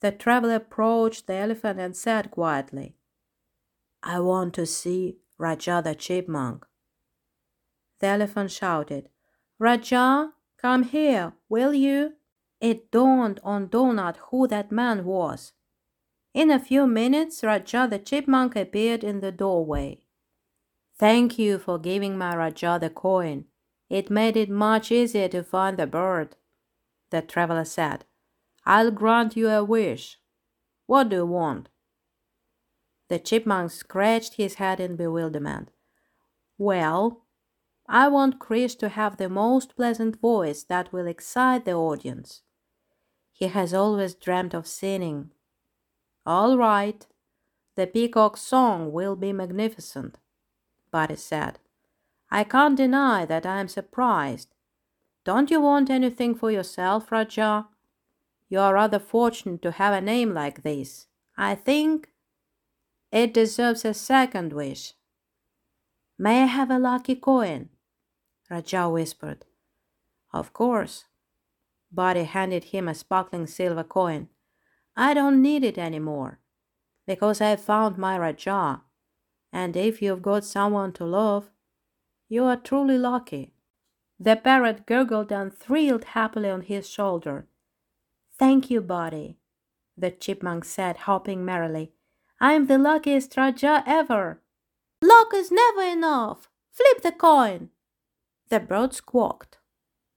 The traveler approached the elephant and said quietly, I want to see Raja the chipmunk. The elephant shouted, Raja, come here, will you? It dawned on Donut who that man was. In a few minutes, Raja the chipmunk appeared in the doorway. Thank you for giving my Raja the coin. It made it much easier to find the bird, the traveler said. I'll grant you a wish. What do you want? The chipmunk scratched his head in bewilderment. Well, I want Krish to have the most pleasant voice that will excite the audience. He has always dreamt of singing. All right, the peacock's song will be magnificent, Buddy said. I can't deny that I am surprised. Don't you want anything for yourself, Raja? You are rather fortunate to have a name like this. I think it deserves a second wish. May I have a lucky coin? Raja whispered. Of course. Buddy handed him a sparkling silver coin. I don't need it any more, because I've found my Raja. And if you've got someone to love, you are truly lucky. The parrot gurgled and thrilled happily on his shoulder. Thank you, Buddy, the chipmunk said, hopping merrily. I'm the luckiest Raja ever. Luck is never enough. Flip the coin. The bird squawked.